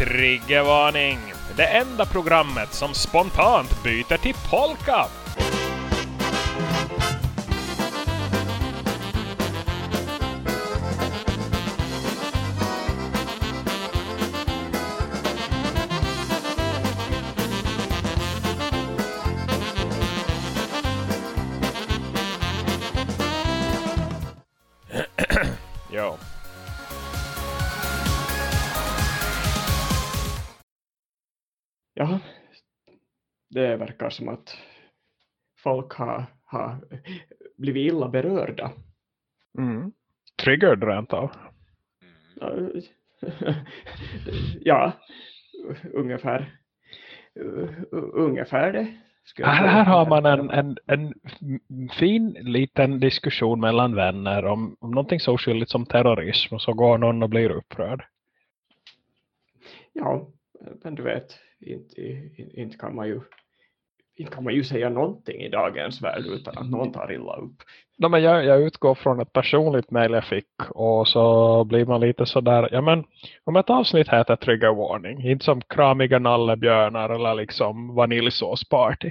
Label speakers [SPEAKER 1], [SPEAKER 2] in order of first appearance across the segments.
[SPEAKER 1] Triggervarning! Det enda programmet som spontant byter till polka!
[SPEAKER 2] Det verkar som att folk har, har blivit illa berörda.
[SPEAKER 1] Mm. Triggered rent av.
[SPEAKER 2] Ja, ungefär. Ungefär det.
[SPEAKER 1] Här, här har man en, en, en fin liten diskussion mellan vänner om, om någonting så oskyldigt som terrorism och så går någon och blir upprörd.
[SPEAKER 2] Ja, men du vet, inte, inte, kan man ju inte kan man ju säga någonting i dagens värld utan att någon tar illa upp.
[SPEAKER 1] No, men jag, jag utgår från ett personligt mejl jag fick och så blir man lite sådär, ja men om ett avsnitt heter trigger warning, inte som kramiga nallebjörnar eller liksom vaniljsås party.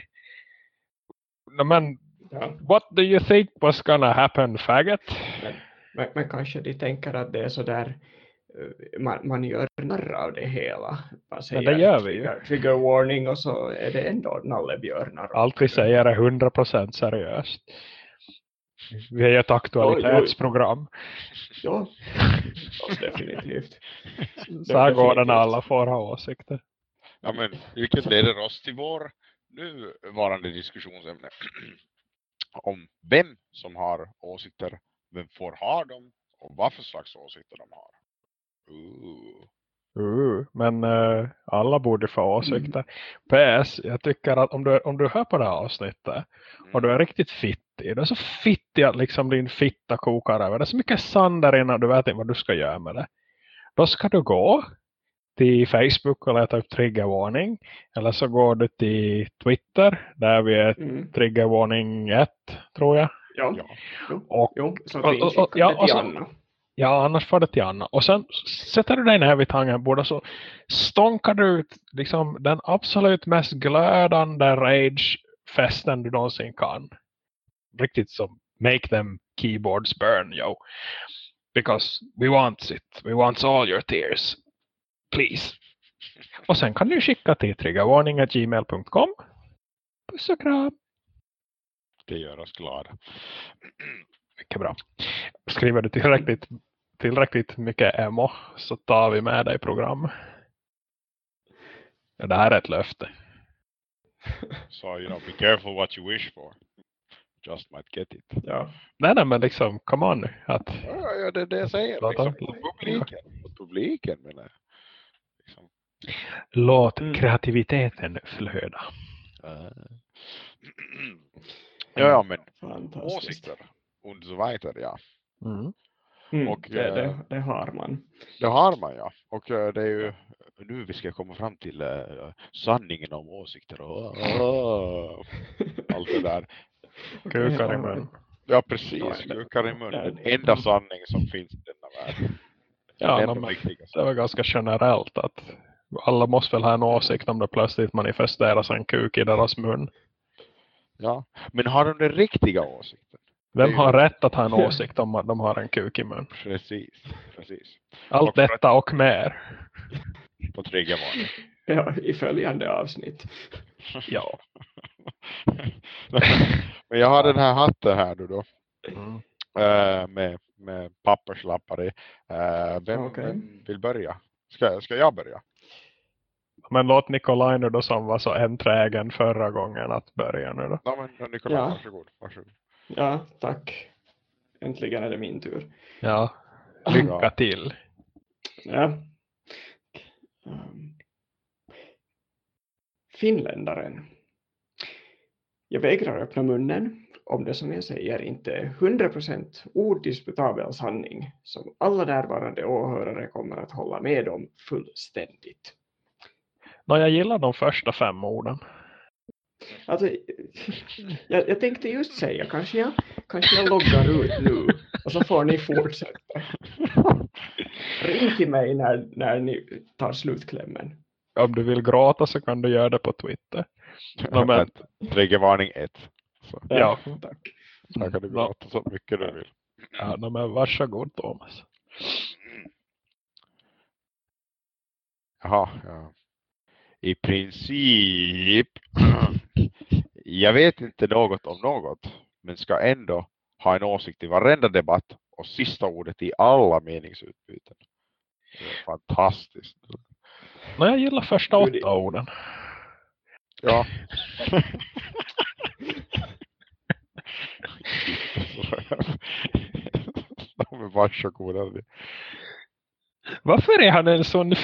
[SPEAKER 1] No, men
[SPEAKER 2] Ja,
[SPEAKER 1] what do you think was gonna happen faggot?
[SPEAKER 2] men, men, men kanske de tänker att det är så där eh, man, man gör narr av det hela. Man
[SPEAKER 1] Men det gör vi ju.
[SPEAKER 2] trigger, warning och så är det ändå nallebjörnar.
[SPEAKER 1] Allt vi säger är 100% seriöst. Vi är ett aktualitetsprogram.
[SPEAKER 2] Ja, ja, definitivt.
[SPEAKER 1] Så här går det när alla får ha åsikter.
[SPEAKER 3] Ja, men vilket leder oss till vår nuvarande diskussionsämne. Om vem som har åsikter, vem får ha dem och vad för slags åsikter de har.
[SPEAKER 1] Uh, men eh, alla borde få åsikter. PS, jag tycker att om du, om du hör på det här avsnittet och du är riktigt fittig. Du är så fittig att liksom din fitta kokar över. Det är så mycket sand där inne och du vet inte vad du ska göra med det. Då ska du gå till Facebook och leta upp triggervarning. Eller så går du till Twitter. Där vi är
[SPEAKER 2] Mm.
[SPEAKER 1] triggervarning 1 tror jag.
[SPEAKER 2] Ja,
[SPEAKER 3] Ja.
[SPEAKER 2] jo,
[SPEAKER 1] Och
[SPEAKER 2] jo, så
[SPEAKER 1] och- och-
[SPEAKER 2] att vi skickar
[SPEAKER 1] och- ja, och så-. Ja, annars får det till Anna. Och sen sätter du dig ner vid tangentbordet så stånkar du ut liksom den absolut mest glödande rage-festen du någonsin kan. Riktigt som make them keyboards burn, yo. Because we want it. We want all your tears. Please. Och sen kan du skicka till triggervarning.gmail.com. Puss och kram.
[SPEAKER 3] Det gör oss glada.
[SPEAKER 1] Mycket bra. Skriver du tillräckligt, tillräckligt mycket emo så tar vi med dig i program. Ja, det här är ett löfte.
[SPEAKER 3] So, you know, be careful what you wish for. Just might get it.
[SPEAKER 2] Ja.
[SPEAKER 1] Nej, nej, men liksom, come on nu. Att,
[SPEAKER 3] Ja, ja det är det jag säger.
[SPEAKER 1] Låt
[SPEAKER 3] Liksom, publiken. Publiken menar jag. Liksom.
[SPEAKER 1] låt
[SPEAKER 2] Mm.
[SPEAKER 1] kreativiteten flöda.
[SPEAKER 3] ja, ja, men
[SPEAKER 2] Fantastiskt.
[SPEAKER 3] åsikter. Und so weiter, ja.
[SPEAKER 1] Mm.
[SPEAKER 2] Mm,
[SPEAKER 3] Och,
[SPEAKER 2] det, det,
[SPEAKER 3] eh,
[SPEAKER 2] det har man.
[SPEAKER 3] Det har man ja. Och eh, det är ju nu vi ska komma fram till eh, sanningen om åsikter och och allt det där.
[SPEAKER 1] Kukar i
[SPEAKER 2] Ja,
[SPEAKER 1] mun.
[SPEAKER 3] Ja precis, kukar i mun. Den enda sanning som finns i denna värld.
[SPEAKER 1] Ja,
[SPEAKER 3] Den
[SPEAKER 1] men det var ganska generellt att alla måste väl ha en åsikt om det plötsligt manifesteras en kuk i deras mun.
[SPEAKER 3] Ja. Men har de den riktiga åsikten?
[SPEAKER 1] Vem har rätt att ha en åsikt om att de har en kuk i mun?
[SPEAKER 3] Precis, precis.
[SPEAKER 1] Allt
[SPEAKER 3] Och
[SPEAKER 1] detta och mer.
[SPEAKER 3] På triggervarning.
[SPEAKER 2] Ja, i följande avsnitt.
[SPEAKER 1] Ja.
[SPEAKER 3] Men jag har den här hatten här nu då.
[SPEAKER 1] Mm.
[SPEAKER 3] eh, med, med papperslappar i. Eh, vem,
[SPEAKER 2] Okej.
[SPEAKER 3] vem vill börja? Ska, ska jag börja?
[SPEAKER 1] Men låt Nikolaj nu då som var så enträgen förra gången att börja nu då.
[SPEAKER 3] Ja, men Nikolaj,
[SPEAKER 2] Ja.
[SPEAKER 3] varsågod. varsågod.
[SPEAKER 2] Ja, tack. Äntligen är det min tur.
[SPEAKER 1] Ja. Lycka till.
[SPEAKER 2] Ja. Finländaren. Jag vägrar öppna munnen om det som jag säger inte är 100% odisputabel sanning som alla närvarande åhörare kommer att hålla med om fullständigt.
[SPEAKER 1] Nå, jag gillar de första fem orden.
[SPEAKER 2] Alltså, jag, jag tänkte just säga, kanske jag, kanske jag loggar ut nu och så får ni fortsätta. ring till mig när, när ni tar slutklämmen.
[SPEAKER 1] Om du vill gråta så kan du göra det på Twitter. Ja, men-
[SPEAKER 3] Triggervarning 1. Så
[SPEAKER 1] Ja.
[SPEAKER 2] Tack.
[SPEAKER 3] här kan du gråta så mycket du vill.
[SPEAKER 1] Ja, no, men varsågod Thomas.
[SPEAKER 3] Jaha, ja. I princip. Jag vet inte något om något. Men ska ändå ha en åsikt i varenda debatt. Och sista ordet i alla meningsutbyten. Det är fantastiskt.
[SPEAKER 1] No, jag gillar första åtta orden.
[SPEAKER 3] Ja. De är varsågoda.
[SPEAKER 1] Varför är han en sån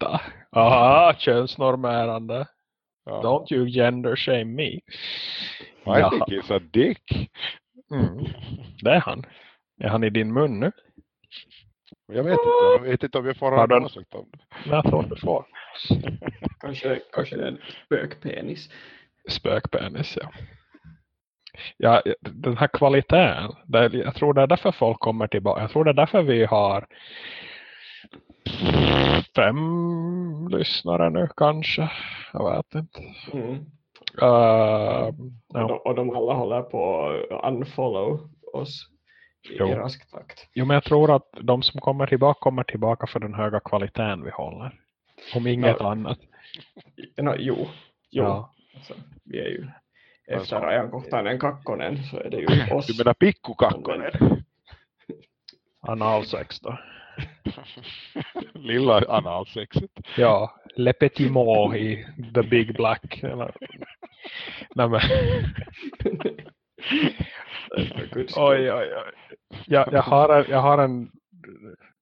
[SPEAKER 1] fitta? Aha, könsnormerande.
[SPEAKER 3] Ja.
[SPEAKER 1] Don't you gender shame me.
[SPEAKER 3] I
[SPEAKER 1] Jaha.
[SPEAKER 3] think he's a dick.
[SPEAKER 1] Mm. Det är han. Är han i din mun nu?
[SPEAKER 3] Jag vet inte. Jag vet inte om jag får ha en åsikt om det.
[SPEAKER 1] Jag tror du får.
[SPEAKER 2] Kanske, kanske det är en spökpenis.
[SPEAKER 1] Spökpenis, ja. Ja, den här kvaliteten. Det, är- jag tror det är därför folk kommer tillbaka. Jag tror det är därför vi har fem lyssnare nu kanske. Jag vet inte.
[SPEAKER 2] Mm.
[SPEAKER 1] Uh,
[SPEAKER 2] Och,
[SPEAKER 1] ja.
[SPEAKER 2] de, och de alla håller på att unfollow oss i,
[SPEAKER 1] Jo.
[SPEAKER 2] rask takt.
[SPEAKER 1] Jo, men jag tror att de som kommer tillbaka kommer tillbaka för den höga kvaliteten vi håller. Om inget
[SPEAKER 2] Ja.
[SPEAKER 1] annat.
[SPEAKER 2] No, jo, jo.
[SPEAKER 1] Ja.
[SPEAKER 2] Alltså, vi är ju efter Ajankohtainen kakkonen så är det ju oss.
[SPEAKER 3] Du menar pikkukakkonen?
[SPEAKER 1] Analsex då.
[SPEAKER 3] Lilla analsexet.
[SPEAKER 1] Ja, Le Petit Mot i The Big Black. Eller, nej, men, oj, oj, oj. Jag, jag, har en, jag har en,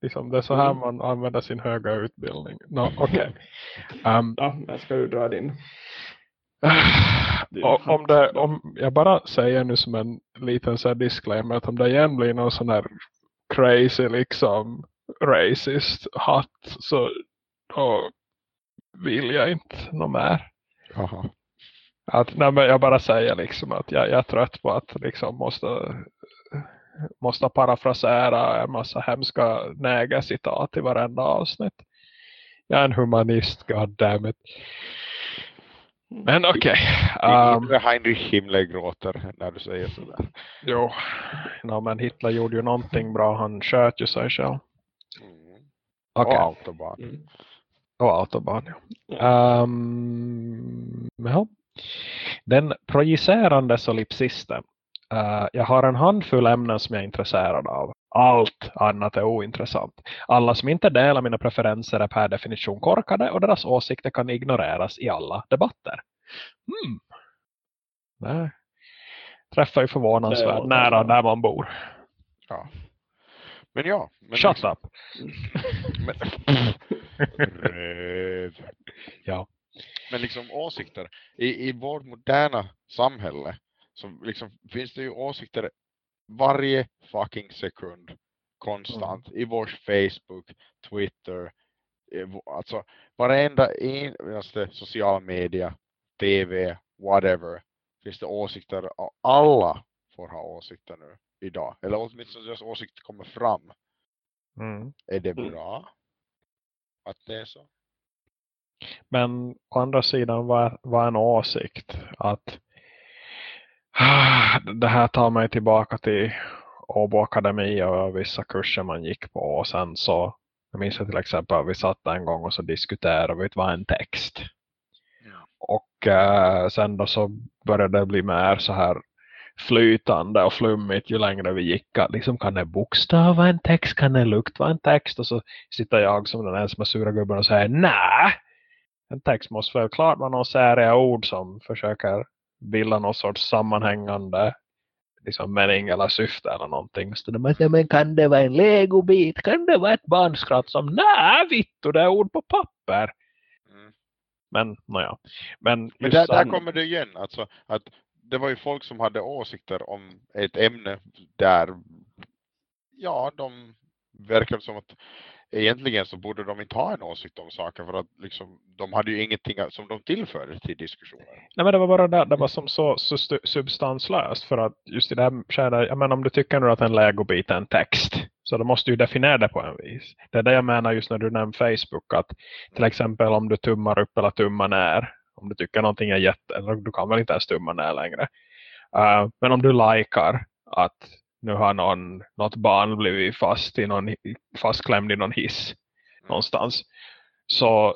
[SPEAKER 1] liksom, det är så här man använder sin höga utbildning. No, Okej. Um,
[SPEAKER 2] Ja, men ska du dra din?
[SPEAKER 1] om, det, om jag bara säger nu som en liten så här disclaimer att om det igen blir någon sån här crazy liksom racist hatt så då vill jag inte något mer.
[SPEAKER 3] Jaha.
[SPEAKER 1] Att, nej, men jag bara säger liksom att jag, jag är trött på att liksom måste, måste parafrasera en massa hemska nägercitat i varenda avsnitt. Jag är en humanist, goddammit. Men okej.
[SPEAKER 3] Um,
[SPEAKER 1] Um,
[SPEAKER 3] Heinrich Himmler gråter när du säger sådär.
[SPEAKER 1] jo, no, men Hitler gjorde ju någonting bra. Han sköt ju sig själv. Okej.
[SPEAKER 3] Och autobahn.
[SPEAKER 2] Mm.
[SPEAKER 1] Och autobahn, ja. Um, ja. Den projicerande solipsisten. Uh, jag har en handfull ämnen som jag är intresserad av. Allt annat är ointressant. Alla som inte delar mina preferenser är per definition korkade och deras åsikter kan ignoreras i alla debatter. Hmm. Nej. Träffar ju förvånansvärt nära där man bor.
[SPEAKER 3] Ja. Men ja. Men
[SPEAKER 1] Shut
[SPEAKER 3] liksom-
[SPEAKER 1] up.
[SPEAKER 3] Men.
[SPEAKER 1] Ja.
[SPEAKER 3] Men liksom åsikter. I, I vårt moderna samhälle så liksom finns det ju åsikter varje fucking sekund. Konstant. I vår Facebook, Twitter. Alltså varenda eneste social media, TV, whatever. Finns det åsikter. och Alla får ha åsikter nu idag. Eller åtminstone deras åsikter kommer fram.
[SPEAKER 1] Mm.
[SPEAKER 3] Är det
[SPEAKER 2] Mm.
[SPEAKER 3] bra? Att det är så?
[SPEAKER 1] Men å andra sidan var, var en åsikt att det här tar mig tillbaka till Åbo Akademi och vissa kurser man gick på och sen så jag minns jag till exempel att vi satt en gång och så diskuterade vi vad en text.
[SPEAKER 3] Ja.
[SPEAKER 1] Och eh, sen då så började det bli mer så här flytande och flummigt ju längre vi gick. Att liksom kan en bokstav vara en text, kan en lukt vara en text? Och så sitter jag som den ensamma sura gubben och säger nej! En text måste väl klart vara någon säriga ord som försöker bilda någon sorts sammanhängande liksom mening eller syfte eller någonting. Så de säger, men kan det vara en legobit? Kan det vara ett barnskratt som nej vittu det är ord på papper?
[SPEAKER 3] Mm.
[SPEAKER 1] Men nåja. Men,
[SPEAKER 3] Men där, där kommer det igen. Alltså, att det var ju folk som hade åsikter om ett ämne där ja, de verkar som att egentligen så borde de inte ha en åsikt om saker för att liksom, de hade ju ingenting som de tillförde till diskussionen.
[SPEAKER 1] Nej men det var bara det, det var som så, så substanslöst för att just i det här skedet, jag menar om du tycker nu att en legobit är en text så då måste du definiera det på en vis. Det är det jag menar just när du nämner Facebook att till exempel om du tummar upp eller tummar ner om du tycker någonting är jätte, eller du kan väl inte ens tumma ner längre. Uh, men om du likar att nu har någon, något barn blivit fast i någon, fastklämd i någon hiss mm. någonstans. Så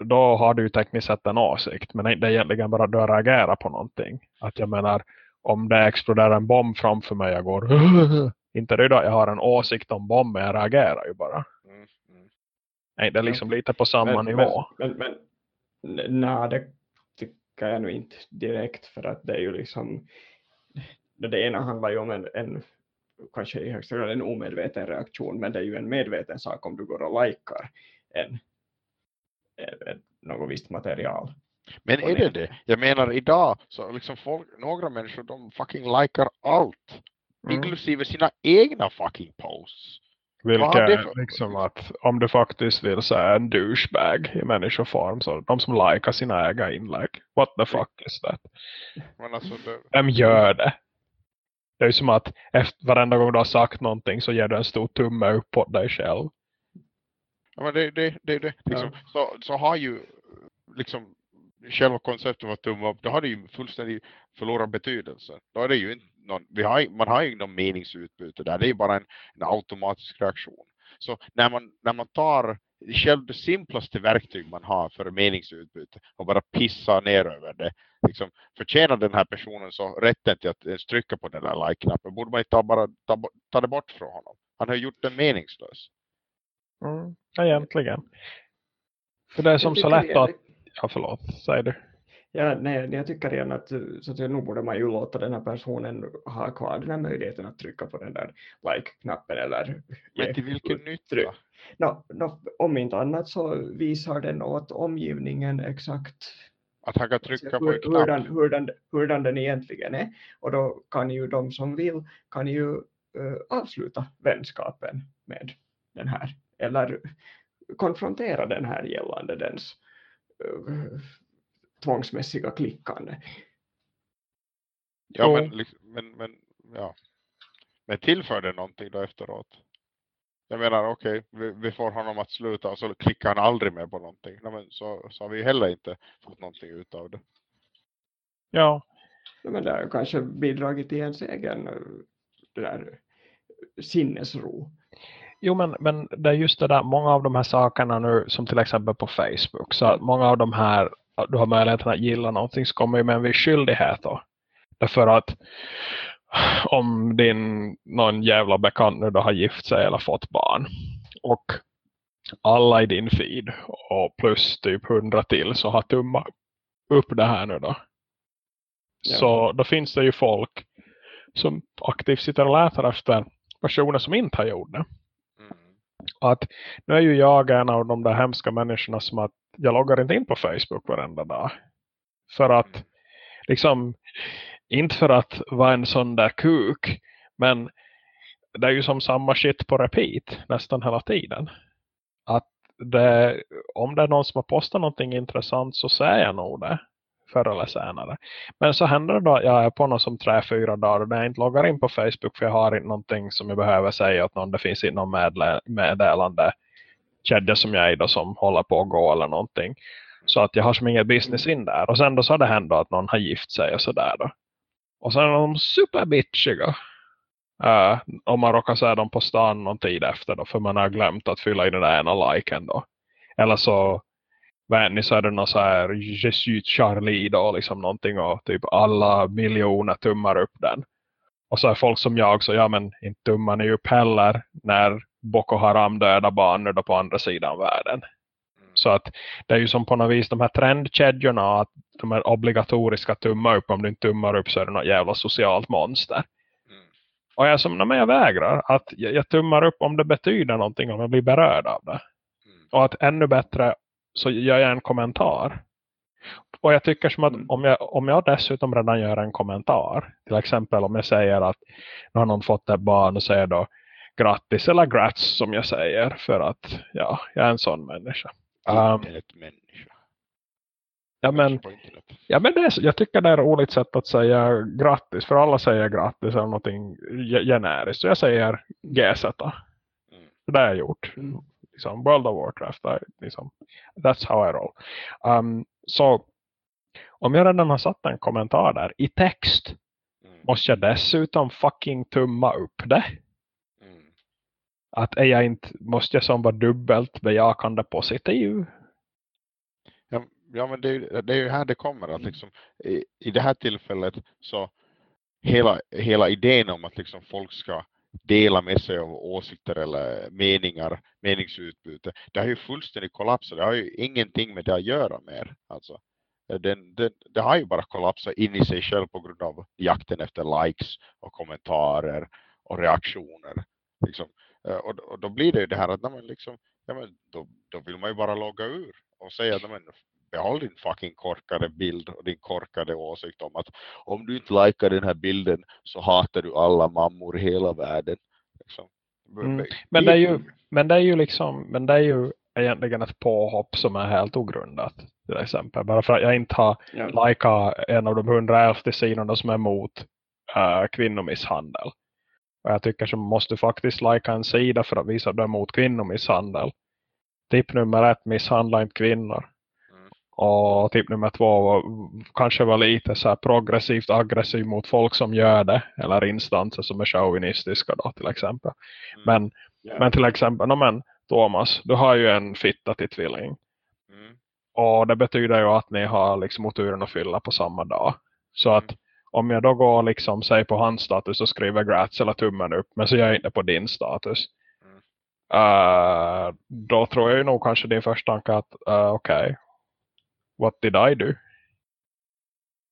[SPEAKER 1] då har du ju tekniskt sett en åsikt. Men det är egentligen bara att du reagerar på någonting. Att jag menar, om det exploderar en bomb framför mig, jag går inte det då, jag har en åsikt om bomben, jag reagerar ju bara. Mm, mm. Nej, det är liksom lite på samma
[SPEAKER 2] men,
[SPEAKER 1] nivå.
[SPEAKER 2] Men, men, men nej, det tycker jag nog inte direkt för att det är ju liksom det ena handlar ju om en, en kanske i högsta grad en omedveten reaktion men det är ju en medveten sak om du går och likar en, en, något visst material.
[SPEAKER 3] Men är det det? Jag menar idag så liksom folk, några människor de fucking likar allt. Mm. Inklusive sina egna fucking posts.
[SPEAKER 1] Vilket liksom att om du faktiskt vill säga en douchebag i människoform så de som likar sina egna inlägg. What the fuck is that?
[SPEAKER 3] Men alltså det...
[SPEAKER 1] Vem gör det? Det är ju som att efter varenda gång du har sagt någonting så ger du en stor tumme upp på dig själv.
[SPEAKER 3] Ja men det, det, det, det liksom, ja. så, så har ju liksom själva konceptet av tumme upp, då har det ju fullständigt förlorat betydelse. Då är det ju inte någon, vi har, man har ju någon meningsutbyte där, det är bara en, en automatisk reaktion. Så när man, när man tar själv det simplaste verktyg man har för meningsutbyte och bara pissar ner över det. Liksom, förtjänar den här personen så rätten till att ens trycka på den där like-knappen borde man inte bara ta, ta det bort från honom. Han har gjort den meningslös.
[SPEAKER 1] Mm, egentligen. För det är som så lätt att... Ja, förlåt. Säg du.
[SPEAKER 2] Ja, nej, jag tycker igen att, så att nu borde man ju låta den här personen ha kvar den här möjligheten att trycka på den där like-knappen eller...
[SPEAKER 3] Men till vilken nytta?
[SPEAKER 2] No, no, om inte annat så visar den åt omgivningen exakt
[SPEAKER 3] att han kan trycka på
[SPEAKER 2] en knapp. Hurdan, hurdan, hurdan den egentligen är. Och då kan ju de som vill kan ju uh, avsluta vänskapen med den här. Eller konfrontera den här gällande dens uh, tvångsmässiga klickande.
[SPEAKER 3] Ja, men, men, men, ja. men tillför det någonting då efteråt? Jag menar okej, okay, vi, vi, får honom att sluta och så klickar han aldrig mer på någonting. Nej, men så, så har vi heller inte fått någonting ut av det.
[SPEAKER 1] Ja.
[SPEAKER 2] ja men det har kanske bidragit till ens egen det där sinnesro.
[SPEAKER 1] Jo men, men det är just det där, många av de här sakerna nu som till exempel på Facebook. Så att många av de här du har möjligheten att gilla någonting så kommer ju med en viss skyldighet då. Därför att om din någon jävla bekant nu då har gift sig eller fått barn och alla i din feed och plus typ hundra till så har tummat upp det här nu då. Ja. Så då finns det ju folk som aktivt sitter och letar efter personer som inte har gjort det. Att nu är ju jag en av de där hemska människorna som att jag loggar inte in på Facebook varenda dag. För att mm. liksom inte för att vara en sån där kuk men det är ju som samma shit på repeat nästan hela tiden. Att det, om det är någon som har postat någonting intressant så säger jag nog det förr eller senare. Men så händer det då att jag är på någon som tre, fyra dagar och när jag inte loggar in på Facebook för jag har inte någonting som jag behöver säga åt någon. Det finns inte någon meddelande kedja som jag är då som håller på att gå eller någonting. Så att jag har som inget business in där. Och sen då så har det hänt att någon har gift sig och sådär då. Och sen är de superbitchiga. Uh, om man råkar säga dem på stan någon tid efter då. För man har glömt att fylla i den där ena liken då. Eller så vet ni så är det någon så här Je suis Charlie då. Liksom någonting och typ alla miljoner tummar upp den. Och så är folk som jag så ja men inte tummar ni upp heller när Boko Haram döda barn då på andra sidan världen. Mm. Så att det är ju som på något vis de här trendkedjorna att de är obligatoriska tumma upp. Om du inte tummar upp så är det något jävla socialt monster. Mm. Och jag som, men jag vägrar att jag, jag, tummar upp om det betyder någonting om jag blir berörd av det. Mm. Och att ännu bättre så gör jag en kommentar. Och jag tycker som att mm. om jag, om jag dessutom redan gör en kommentar. Till exempel om jag säger att nu har någon fått ett barn och säger då grattis eller grats som jag säger. För att ja, jag är en sån människa. Um, ja, men, ja, men det är, jag tycker det är ett roligt sätt att säga grattis. För alla säger grattis eller någonting ge- generiskt. Så jag säger GZ.
[SPEAKER 3] Mm.
[SPEAKER 1] Det har jag gjort.
[SPEAKER 2] Mm.
[SPEAKER 1] Liksom, World of Warcraft. Är Liksom, that's how I roll. Um, så om jag redan har satt en kommentar där i text.
[SPEAKER 3] Mm.
[SPEAKER 1] Måste jag dessutom fucking tumma upp det?
[SPEAKER 3] Mm.
[SPEAKER 1] Att är jag inte, måste jag som vara dubbelt bejakande positiv?
[SPEAKER 3] Ja, ja men det det är ju här det kommer att liksom i, i det här tillfället så hela, hela idén om att liksom folk ska dela med sig av åsikter eller meningar, meningsutbyte, det har ju fullständigt kollapsat. Det har ju ingenting med det att göra mer. Alltså, den, den, det har ju bara kollapsat in i sig själv på grund av jakten efter likes och kommentarer och reaktioner. Liksom. Eh, och, och då blir det ju det här att nej, liksom, ja, men då, då vill man ju bara logga ur och säga att men behåll din fucking korkade bild och din korkade åsikt om att om du inte likar den här bilden så hatar du alla mammor i hela världen. Liksom.
[SPEAKER 1] Mm. Men det är ju, men det är ju liksom, men det är ju egentligen ett påhopp som är helt ogrundat. Till exempel. Bara för att jag inte har
[SPEAKER 2] Ja.
[SPEAKER 1] likat en av de 111 sidorna som är emot uh, kvinnomisshandel. Och jag tycker som måste faktiskt lika en sida för att visa att du är emot kvinnomisshandel. Tipp nummer ett, misshandla inte kvinnor.
[SPEAKER 3] Mm.
[SPEAKER 1] Och tipp nummer två var, kanske var lite så progressivt aggressiv mot folk som gör det. Eller instanser som är chauvinistiska då till exempel.
[SPEAKER 3] Mm.
[SPEAKER 1] Men,
[SPEAKER 2] Ja.
[SPEAKER 1] men till exempel, no, men, Thomas, du har ju en fitta till tvilling.
[SPEAKER 3] Mm.
[SPEAKER 1] Och det betyder ju att ni har liksom oturen att fylla på samma dag. Så
[SPEAKER 3] Mm.
[SPEAKER 1] att om jag då går liksom, säg på hans status och skriver grats eller tummen upp. Men så gör jag inte på din status.
[SPEAKER 3] Mm.
[SPEAKER 1] Uh, då tror jag ju nog kanske din första tanke att uh, okej. Okay, what did I do?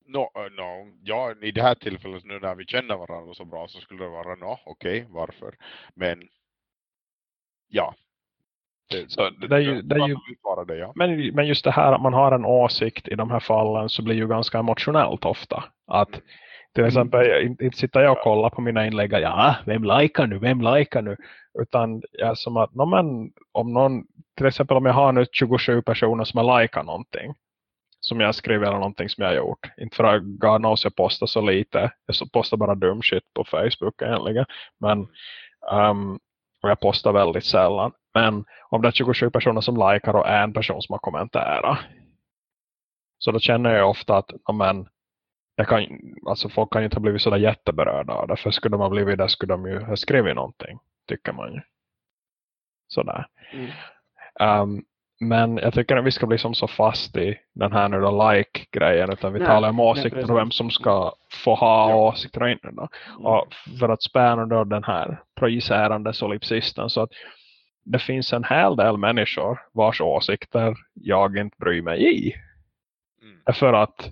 [SPEAKER 3] No, uh, no. Ja, i det här tillfället nu när vi känner varandra så bra så skulle det vara no, okej, varför? Men ja. Det,
[SPEAKER 1] Så det är ju- det är ju-
[SPEAKER 3] kan vara det, ja.
[SPEAKER 1] Men, men just det här att man har en åsikt i de här fallen så blir ju ganska emotionellt ofta. Att
[SPEAKER 3] Mm.
[SPEAKER 1] till exempel, inte, inte sitter jag och kollar på mina inlägg ja, vem likar nu, vem likar nu? Utan jag är som att, no, men, om någon, till exempel om jag har nu 27 personer som har likat någonting. Som jag skriver eller någonting som jag har gjort. Inte för att God knows jag postar så lite. Jag postar bara dum shit på Facebook egentligen. Men um, och jag postar väldigt sällan. Men om det är 27 personer som likar och en person som har kommenterat. Så då känner jag ofta att ja, men, jag kan, alltså folk kan ju inte ha blivit sådär jätteberörda av det. För skulle de ha blivit det skulle de ju ha skrivit någonting. Tycker man ju. Sådär.
[SPEAKER 2] Mm.
[SPEAKER 1] Um, men jag tycker att vi ska bli som så fast i den här nu då like-grejen. Utan vi
[SPEAKER 2] Nej,
[SPEAKER 1] talar om
[SPEAKER 2] nej,
[SPEAKER 1] åsikter och vem som ska få ha
[SPEAKER 3] Ja.
[SPEAKER 1] åsikter och inte. Då. Och för att spänna då den här projicerande solipsisten. Så att det finns en hel del människor vars åsikter jag inte bryr mig i.
[SPEAKER 3] Mm.
[SPEAKER 1] För att,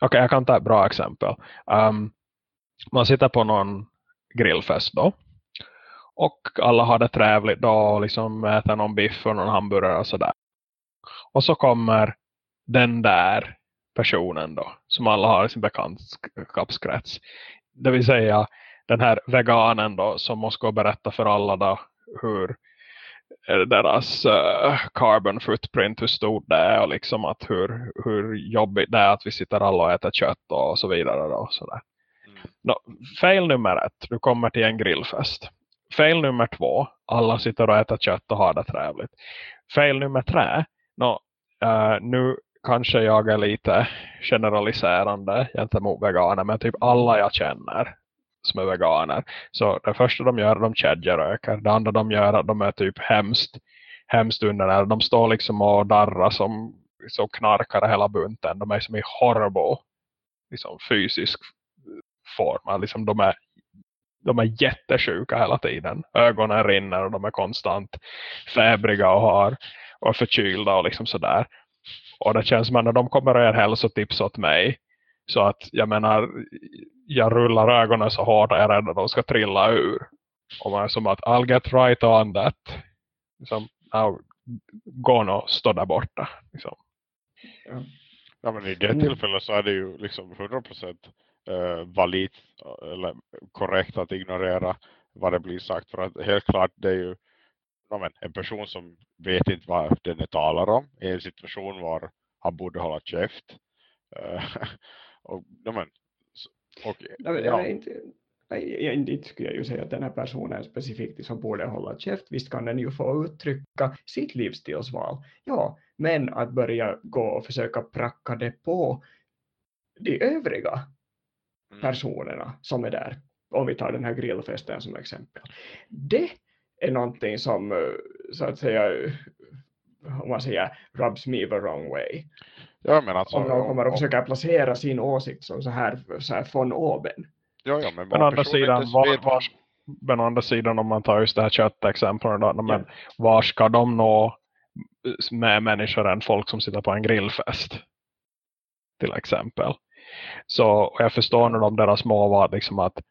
[SPEAKER 1] okej jag kan ta ett bra exempel. Um, man sitter på någon grillfest då. Och alla har det trevligt då och liksom äter någon biff och någon hamburgare och sådär. Och så kommer den där personen då. Som alla har i sin bekantskapskrets. Det vill säga den här veganen då som måste gå och berätta för alla då hur eh, deras eh, carbon footprint, hur stort det är och liksom att hur, hur jobbigt det är att vi sitter alla och äter kött och så vidare då. Sådär.
[SPEAKER 3] Mm.
[SPEAKER 1] Nå, fail nummer ett, du kommer till en grillfest. Fail nummer två, alla sitter och äter kött och har det trevligt. Fail nummer tre, No, uh, nu kanske jag är lite generaliserande gentemot veganer, men typ alla jag känner som är veganer. Så det första de gör är att de kedjeröker. Det andra de gör är att de är typ hemskt, hemskt undernärda. De står liksom och darrar som så knarkar hela bunten. De är som i horrible liksom fysisk form. Liksom de är de är jättesjuka hela tiden. Ögonen rinner och de är konstant febriga och har och förkylda och liksom sådär. Och det känns som att när de kommer och ger hälsotips åt mig så att jag menar jag rullar ögonen så hårt att jag är rädd att de ska trilla ur. Och man är som att I'll get right on that. Liksom, now, gå nu och stå där borta. Liksom.
[SPEAKER 2] Ja.
[SPEAKER 3] Ja, men i det
[SPEAKER 2] Mm.
[SPEAKER 3] tillfället så är det ju liksom 100% eh, valid eller korrekt att ignorera vad det blir sagt. För att helt klart det är ju men, en person som vet inte vad den talar om i en situation var han borde hålla käft. Och, ja, men,
[SPEAKER 2] och, ja. jag, inte, jag, inte skulle jag ju säga att den här personen specifikt som borde hålla käft. Visst kan den ju få uttrycka sitt livsstilsval. Ja, men att börja gå och försöka pracka det på de övriga mm. personerna som är där. Om vi tar den här grillfesten som exempel. Det är någonting som eh, så att säga om man säger rubs me the wrong way.
[SPEAKER 3] Ja, men alltså,
[SPEAKER 2] om någon kommer att försöka placera sin åsikt som så här, så här von oben.
[SPEAKER 3] Ja, ja, men,
[SPEAKER 1] men andra sidan, var, var, men andra sidan om man tar just det här köttexemplet, ja. men var ska de nå med människor än folk som sitter på en grillfest? Till exempel. Så jag förstår när de deras mål var liksom att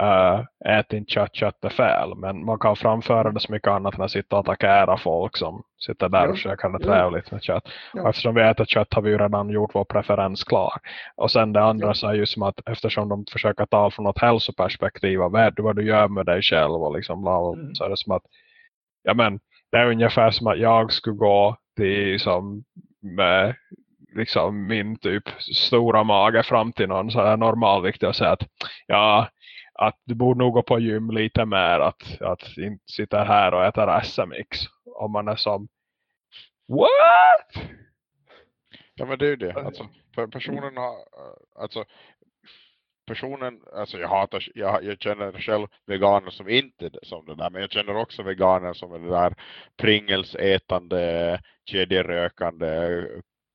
[SPEAKER 1] uh, ät inte kött, kött är fel. Men man kan framföra det så mycket annat än att sitta och attackera folk som sitter där ja. och försöker det trevligt med kött. Ja. Och eftersom vi äter kött har vi ju redan gjort vår preferens klar. Och sen det andra ja. så är ju som att eftersom de försöker ta från något hälsoperspektiv och vet du vad du gör med dig själv och liksom bla, mm. så är det som att ja men det är ungefär som att jag skulle gå till som med liksom min typ stora mage fram till någon så här normalviktig och säga att ja, att du borde nog gå på gym lite mer att, att inte sitta här och äta SMX om man är som what?
[SPEAKER 3] Ja men det är ju det. Alltså, personen har, alltså personen, alltså jag hatar, jag, jag känner själv veganer som inte som det där, men jag känner också veganer som är det där pringelsätande, kedjerökande,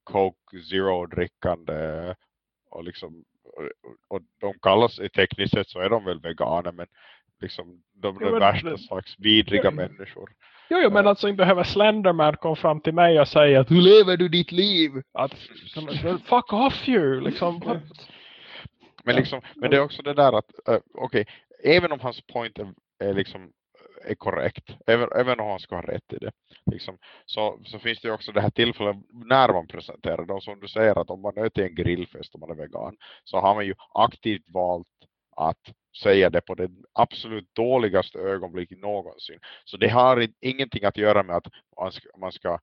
[SPEAKER 3] coke zero drickande och liksom och de kallas tekniskt sett så är de väl veganer men liksom de är ja, värsta slags vidriga ja. människor.
[SPEAKER 1] Jo, jo, men alltså inte behöver Slenderman komma fram till mig och säga att hur lever du ditt liv? Att, fuck off you! Liksom.
[SPEAKER 3] Men, liksom, men det är också det där att, uh, okej, okay, även om hans point är, är liksom är korrekt, även, även om han ska ha rätt i det, liksom, så, så finns det ju också det här tillfället när man presenterar det. Och som du säger att om man är till en grillfest och man är vegan så har man ju aktivt valt att säga det på det absolut dåligaste ögonblicket någonsin. Så det har ingenting att göra med att man ska, man ska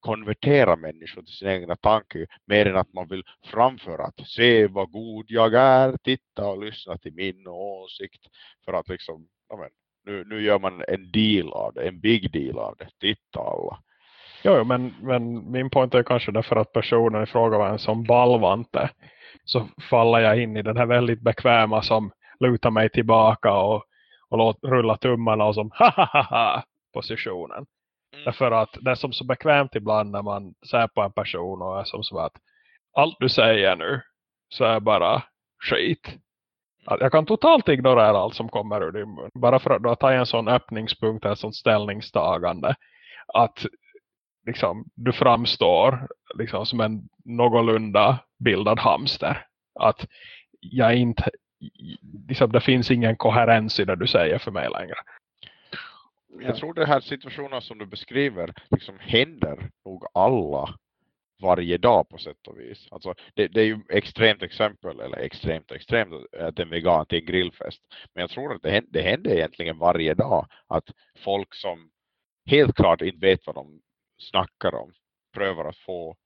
[SPEAKER 3] konvertera människor till sina egna tankar mer än att man vill framföra att se vad god jag är, titta och lyssna till min åsikt för att liksom, ja men, nu, nu gör man en deal av det, en big deal av det, titta alla.
[SPEAKER 1] Jo, men, men min point är kanske därför att personen i fråga var en som ballvante så faller jag in i den här väldigt bekväma som lutar mig tillbaka och, och låt, rulla tummarna och som ha ha ha ha positionen. Mm. Därför att det är som så bekvämt ibland när man ser på en person och är som så att allt du säger nu så är bara skit. Att jag kan totalt ignorera allt som kommer ur din mun. Bara för att du har tagit en sån öppningspunkt, en sån ställningstagande. Att liksom, du framstår liksom, som en någorlunda bildad hamster. Att jag inte, liksom, det finns ingen koherens i det du säger för mig längre.
[SPEAKER 3] Jag tror det här situationen som du beskriver liksom händer nog alla varje dag på sätt och vis. Alltså, det, det är ju extremt exempel, eller extremt extremt, att en vegan till en grillfest. Men jag tror att det händer, det händer egentligen varje dag att folk som helt klart inte vet vad de snackar om prövar att få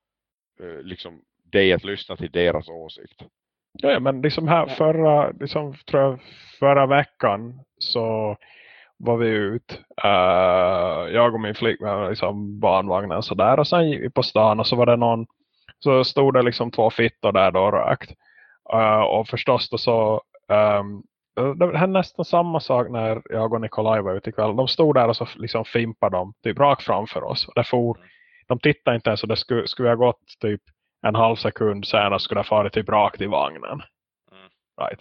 [SPEAKER 3] eh, liksom dig att lyssna till deras åsikt.
[SPEAKER 1] Ja, men liksom här förra, liksom, tror jag, förra veckan så var vi ut. Uh, jag och min flickvän liksom barnvagnen så där och sen gick vi på stan och så var det någon så stod det liksom två fittor där då rökt. Uh, och förstås då så um, det hände nästan samma sak när jag och Nikolaj var ute ikväll. De stod där och så liksom fimpade de typ rakt framför oss. Och det for, de tittade inte ens och det skulle, skulle ha gått typ en halv sekund senare skulle det fara typ rakt i vagnen. Mm. Right.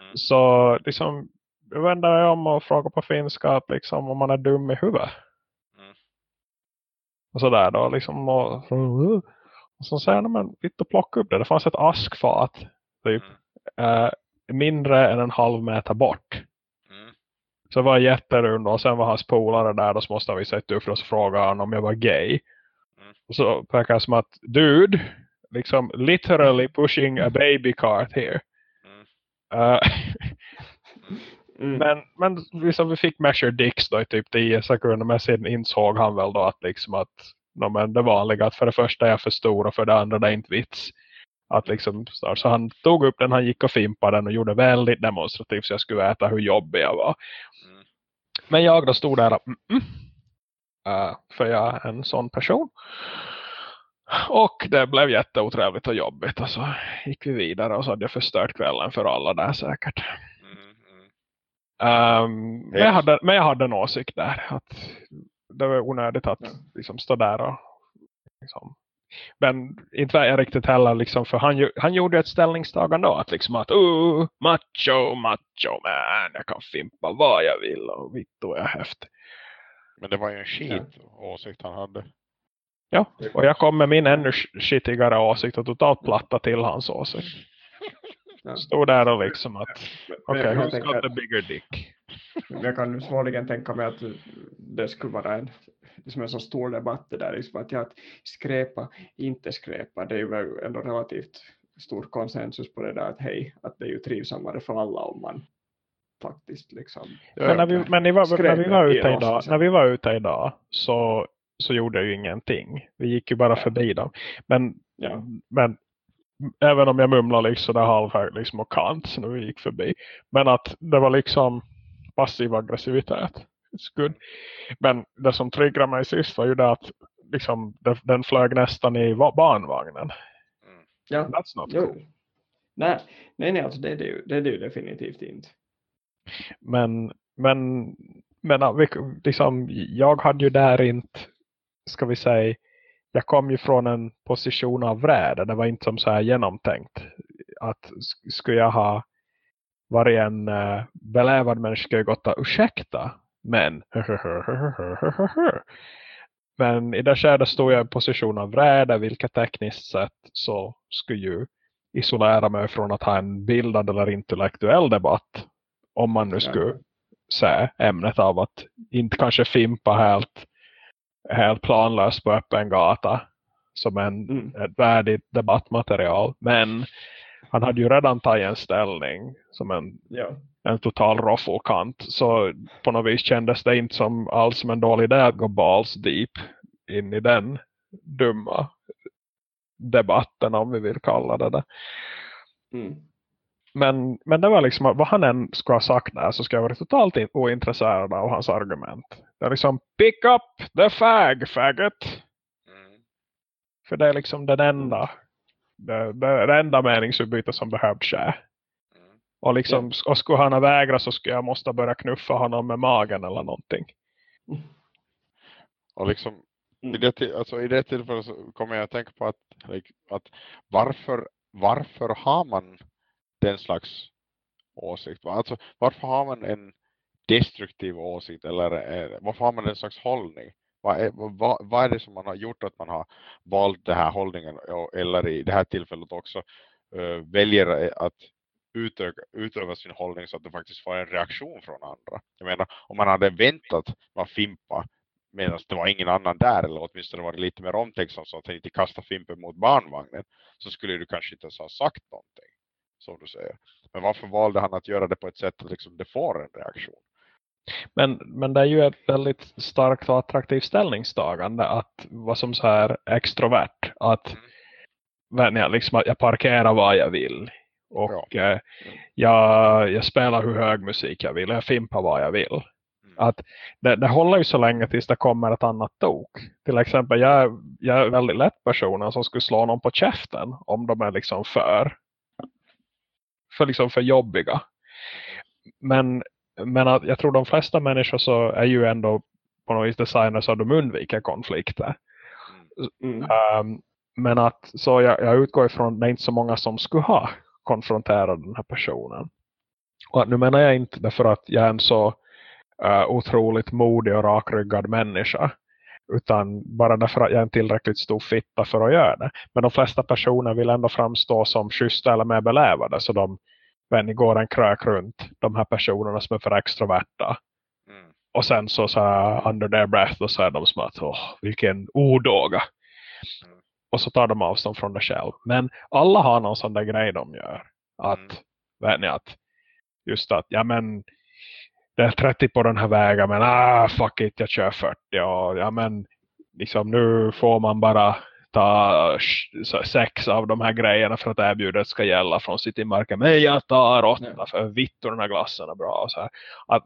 [SPEAKER 1] Mm. Så liksom jag vänder mig om och frågar på finska att liksom om man är dum i huvudet. Mm. Och sådär då liksom och, och så säger de men vitt och plocka upp det. Det fanns ett askfat typ mm. eh, mindre än en halv meter bort. Mm. Så var jätterund och sen var hans polare där så måste vi sätta upp och fråga honom om jag var gay. Mm. Och så verkar det som att dude liksom literally pushing a baby cart here. Uh,
[SPEAKER 2] Mm.
[SPEAKER 1] Men, men liksom, vi fick measure dicks då i typ 10 sekunder. Men sen insåg han väl då att, liksom att no, men det vanliga att för det första är jag för stor och för det andra det är inte vits. Att liksom, så, han tog upp den, han gick och fimpade den och gjorde väldigt demonstrativt så jag skulle veta hur jobbig jag var.
[SPEAKER 3] Mm.
[SPEAKER 1] Men jag då stod där och, mm, mm, uh, för jag är en sån person. Och det blev jätteotrevligt och jobbigt och så gick vi vidare och så hade jag förstört kvällen för alla där säkert. Um, men, jag hade, men jag hade en åsikt där. Att det var onödigt att
[SPEAKER 2] Ja.
[SPEAKER 1] liksom, stå där och liksom. Men inte var jag riktigt heller liksom, för han, han gjorde ett ställningstagande då, att liksom att uh, macho, macho man, jag kan fimpa vad jag vill och vitt och jag häftig.
[SPEAKER 3] Men det var ju en skit åsikt han hade.
[SPEAKER 1] Ja, och jag kom med min ännu shitigare åsikt och totalt platta till hans åsikt. Stod där och liksom att okej,
[SPEAKER 2] jag
[SPEAKER 1] who's
[SPEAKER 2] tänker-
[SPEAKER 1] got the bigger dick?
[SPEAKER 2] Jag kan svårligen tänka mig att det skulle vara en, liksom en så stor debatt det där. Liksom att, ja, att skräpa, inte skräpa. Det är ju väl ändå relativt stor konsensus på det där att hej, att det är ju trivsammare för alla om man faktiskt liksom
[SPEAKER 1] Men när vi, men ni var, när vi var ute
[SPEAKER 2] oss,
[SPEAKER 1] idag,
[SPEAKER 2] liksom.
[SPEAKER 1] när vi var ute idag så, så gjorde jag ju ingenting. Vi gick ju bara förbi dem. Men,
[SPEAKER 2] Ja.
[SPEAKER 1] men även om jag mumlade liksom där halvhögt liksom och kant när vi gick förbi. Men att det var liksom passiv aggressivitet. Men det som triggrade mig sist var ju det att liksom, den, flög nästan i va- barnvagnen.
[SPEAKER 2] Ja,
[SPEAKER 1] That's not
[SPEAKER 2] jo.
[SPEAKER 1] cool.
[SPEAKER 2] Nej, nej, nej alltså det är det, det är det ju definitivt inte.
[SPEAKER 1] Men, men, men liksom, jag hade ju där inte, ska vi säga, jag kom ju från en position av vräde. Det var inte som så här genomtänkt. Att sk- skulle jag ha varit en uh, belävad människa skulle jag gått och ursäkta. Men men i det skedet stod jag i en position av vräde vilket tekniskt sett så skulle ju isolera mig från att ha en bildad eller intellektuell debatt om man nu skulle se ämnet av att inte kanske fimpa helt, helt planlöst på öppen gata som en,
[SPEAKER 2] Mm.
[SPEAKER 1] ett värdigt debattmaterial. Men han hade ju redan tagit en ställning som en,
[SPEAKER 2] Ja.
[SPEAKER 1] en total roffelkant. Så på något vis kändes det inte som alls som en dålig idé att gå balls deep in i den dumma debatten om vi vill kalla det det.
[SPEAKER 2] Mm.
[SPEAKER 1] Men, men det var liksom att vad han än skulle ha sagt där så ska jag vara totalt in- ointresserad av hans argument. Det är liksom pick up the fag, faggot.
[SPEAKER 3] Mm.
[SPEAKER 1] För det är liksom den enda det, det, det enda meningsutbyte som behövde ske.
[SPEAKER 3] Mm.
[SPEAKER 1] Och, liksom, och skulle han ha vägrat så skulle jag måste börja knuffa honom med magen eller någonting.
[SPEAKER 3] Och liksom
[SPEAKER 2] Mm.
[SPEAKER 3] i det, till- alltså, i det tillfället så kommer jag att tänka på att, like, att varför, varför har man den slags åsikt? Alltså, varför har man en destruktiv åsikt eller eh, varför har man en slags hållning? Vad är, vad, vad är det som man har gjort att man har valt den här hållningen eller i det här tillfället också uh, väljer eh, att utöka, utöva sin hållning så att det faktiskt får en reaktion från andra. Jag menar, om man hade väntat med att fimpa medan det var ingen annan där eller åtminstone var det lite mer omtänksam så att han inte kastade fimpen mot barnvagnen så skulle du kanske inte ens ha sagt någonting som du säger. Men varför valde han att göra det på ett sätt att liksom det får en reaktion?
[SPEAKER 1] Men, men det är ju ett väldigt starkt och attraktivt ställningstagande att vara som så här extrovert. Att,
[SPEAKER 3] Mm.
[SPEAKER 1] ni, liksom jag parkerar vad jag vill. Och eh, jag, jag spelar hur hög musik jag vill. Jag fimpar vad jag vill.
[SPEAKER 3] Mm.
[SPEAKER 1] Att det, det håller ju så länge tills det kommer ett annat tok. Till exempel, jag, jag är väldigt lätt personen som skulle slå någon på käften om de är liksom för för, liksom för jobbiga. Men, men att, jag tror de flesta människor så är ju ändå på något vis designers så att de undviker konflikter.
[SPEAKER 2] Mm.
[SPEAKER 1] Um, men att så jag, jag utgår ifrån att det är inte så många som skulle ha konfronterat den här personen. Och att nu menar jag inte därför att jag är en så uh, otroligt modig och rakryggad människa. Utan bara därför att jag är en tillräckligt stor fitta för att göra det. Men de flesta personer vill ändå framstå som schyssta eller mer belävade. Så de men går en krök runt de här personerna som är för extroverta.
[SPEAKER 3] Mm.
[SPEAKER 1] Och sen så, så här, under their breath då säger de som att åh, vilken odåga.
[SPEAKER 3] Mm.
[SPEAKER 1] Och så tar de avstånd från det själv. Men alla har någon sån där grej de gör. Att,
[SPEAKER 3] Mm.
[SPEAKER 1] vet ni att, just att, ja men, det är 30 på den här vägen men ah fuck it jag kör 40 och ja men liksom nu får man bara ta sex av de här grejerna för att erbjudet ska gälla från Citymarken. Men jag tar åtta för vitt och den här glassen är bra. Och så här. Att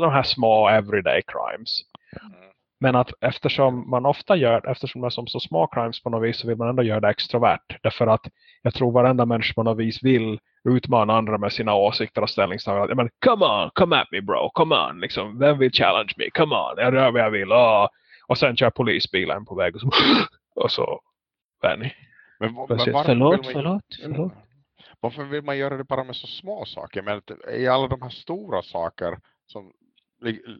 [SPEAKER 1] de här små everyday crimes. Mm. Men att eftersom man ofta gör, eftersom det är som så små crimes på något vis så vill man ändå göra det extrovert. Därför att jag tror varenda människa på något vis vill utmana andra med sina åsikter och ställningstaganden. Men come on, come at me bro, come on. Liksom, vem vill challenge me? Come on, jag rör vad jag vill. Oh. Och sen kör polisbilen på väg och så, och så Benny.
[SPEAKER 3] Men, men
[SPEAKER 1] förlåt, man, förlåt, förlåt.
[SPEAKER 3] Varför vill man göra det bara med så små saker? Men i alla de här stora saker som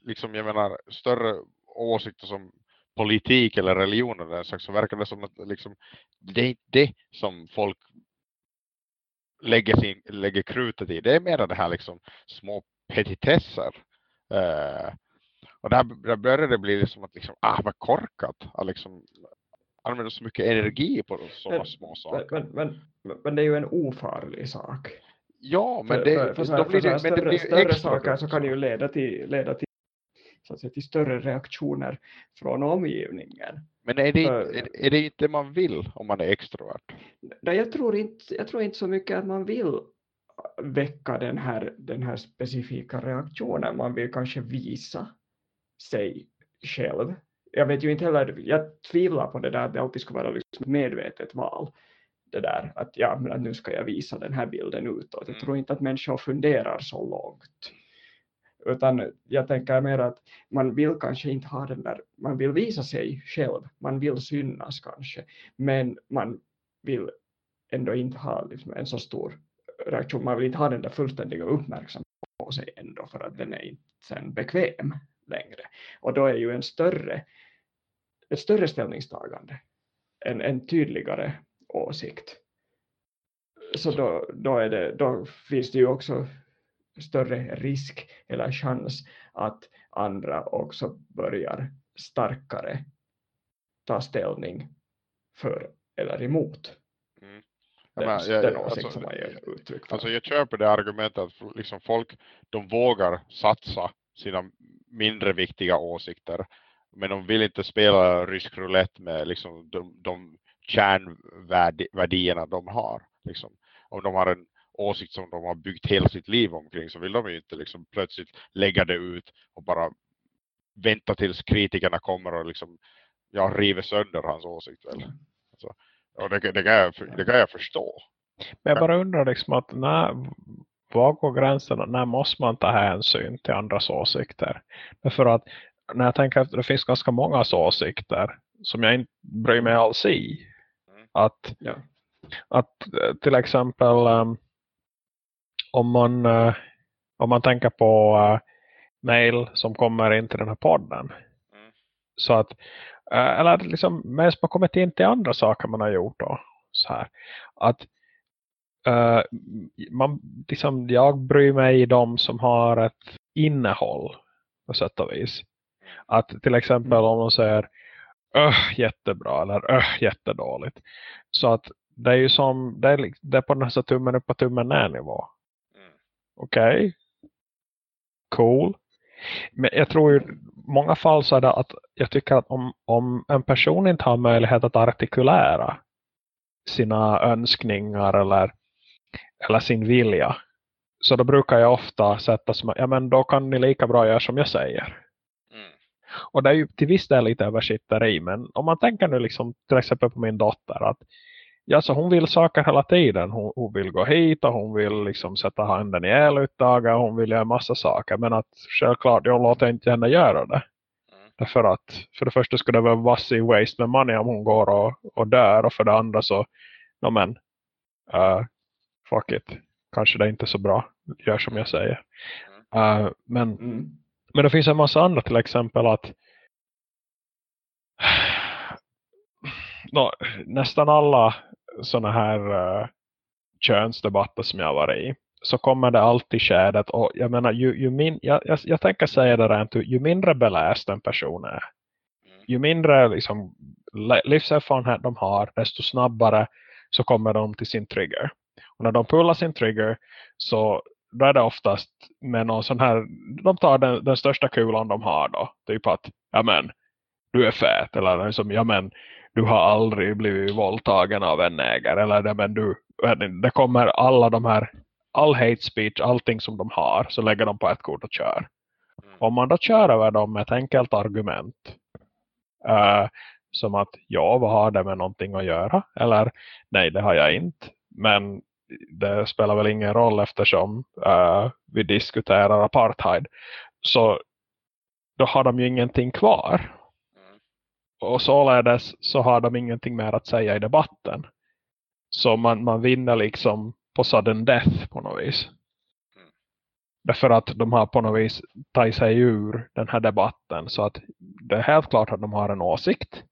[SPEAKER 3] liksom jag menar större åsikter som politik eller religion eller sak, så verkar det som att liksom, det är inte det som folk lägger, sin, lägger krutet i. Det är mer det här liksom små petitesser. Uh, och där, där börjar det bli liksom att liksom, ah vad korkat att liksom använda så mycket energi på sådana små saker.
[SPEAKER 2] Men, men, men, men, det är ju en ofarlig sak.
[SPEAKER 3] Ja, men det, för, för, för,
[SPEAKER 2] för, för, större, saker så kan ju leda till, leda till så att säga, till större reaktioner från omgivningen.
[SPEAKER 3] Men är det, är, är det inte man vill om man är extrovert?
[SPEAKER 2] Nej, jag tror inte, jag tror inte så mycket att man vill väcka den här, den här specifika reaktionen. Man vill kanske visa sig själv. Jag vet ju inte heller, jag tvivlar på det där att det alltid ska vara liksom ett medvetet val. Det där att ja, men nu ska jag visa den här bilden utåt. Jag mm. tror inte att människor funderar så långt utan jag tänker mer att man vill kanske inte ha den där, man vill visa sig själv, man vill synas kanske, men man vill ändå inte ha liksom en så stor reaktion, man vill inte ha den där fullständiga uppmärksamheten på sig ändå för att den är inte sen bekväm längre. Och då är ju en större, ett större ställningstagande, en, en tydligare åsikt. Så då, då, är det, då finns det ju också större risk eller chans att andra också börjar starkare ta ställning för eller emot mm. den, men, jag, den åsikt alltså, som man ger uttryck för.
[SPEAKER 3] Alltså jag köper det argumentet att liksom folk de vågar satsa sina mindre viktiga åsikter men de vill inte spela rysk roulette med liksom de, de kärnvärdierna de har. Liksom. Om de har en åsikt som de har byggt hela sitt liv omkring så vill de ju inte liksom plötsligt lägga det ut och bara vänta tills kritikerna kommer och liksom ja, river sönder hans åsikt väl. Alltså, och det, det, kan jag, det kan jag förstå.
[SPEAKER 1] Men jag bara undrar liksom att när, var går gränserna? När måste man ta hänsyn till andras åsikter? För att när jag tänker att det finns ganska många åsikter som jag inte bryr mig alls i. Mm. Att, ja. att till exempel um, om man, uh, om man tänker på uh, mail som kommer in till den här podden. Mm. Så att, uh, eller liksom medan man kommit in till andra saker man har gjort då. Så här, att man, liksom, jag bryr mig i de som har ett innehåll på sätt och vis. Att till exempel mm. om de säger öh, jättebra eller öh, jättedåligt. Så att det är ju som, det är, det är på den här tummen upp och tummen ner nivå. Okej. Okay. Cool. Men jag tror i många fall så är det att jag tycker att om, om en person inte har möjlighet att artikulera sina önskningar eller, eller sin vilja så då brukar jag ofta sätta som ja men då kan ni lika bra göra som jag säger. Mm. Och det är ju till viss del lite översitteri men om man tänker nu liksom till exempel på min dotter att ja, så hon vill saker hela tiden. Hon, hon, vill gå hit och hon vill liksom sätta handen i eluttaget. Hon vill göra massa saker. Men att självklart, jag låter inte henne göra det. Mm. Därför att för det första skulle det vara massiv waste med money om hon går och, och dör. Och för det andra så, no men, uh, fuck it. Kanske det är inte så bra. Gör som jag säger. Uh, men, mm. men det finns en massa andra till exempel att no, nästan alla sådana här uh, könsdebatter som jag var i så kommer det alltid skädet och jag menar ju, ju min, jag, jag, jag tänker säga det rent ju mindre beläst en person är mm. ju mindre liksom, livserfarenhet de har desto snabbare så kommer de till sin trigger och när de pullar sin trigger så då är det oftast med någon sån här, de tar den, den största kulan de har då. Typ att, ja men, du är fet. Eller liksom, ja men, du har aldrig blivit våldtagen av en ägare. Eller ja, men du, det kommer alla de här, all hate speech, allting som de har, så lägger de på ett kort och kör.
[SPEAKER 3] Mm.
[SPEAKER 1] Om man då kör över dem med ett enkelt argument. Uh, som att ja, vad har det med någonting att göra? Eller nej, det har jag inte. Men det spelar väl ingen roll eftersom uh, vi diskuterar apartheid. Så då har de ju ingenting kvar. Och således så har de ingenting mer att säga i debatten. Så man, man vinner liksom på sudden death på något vis.
[SPEAKER 3] Mm.
[SPEAKER 1] Därför att de har på något vis tagit sig ur den här debatten. Så att det är helt klart att de har en åsikt.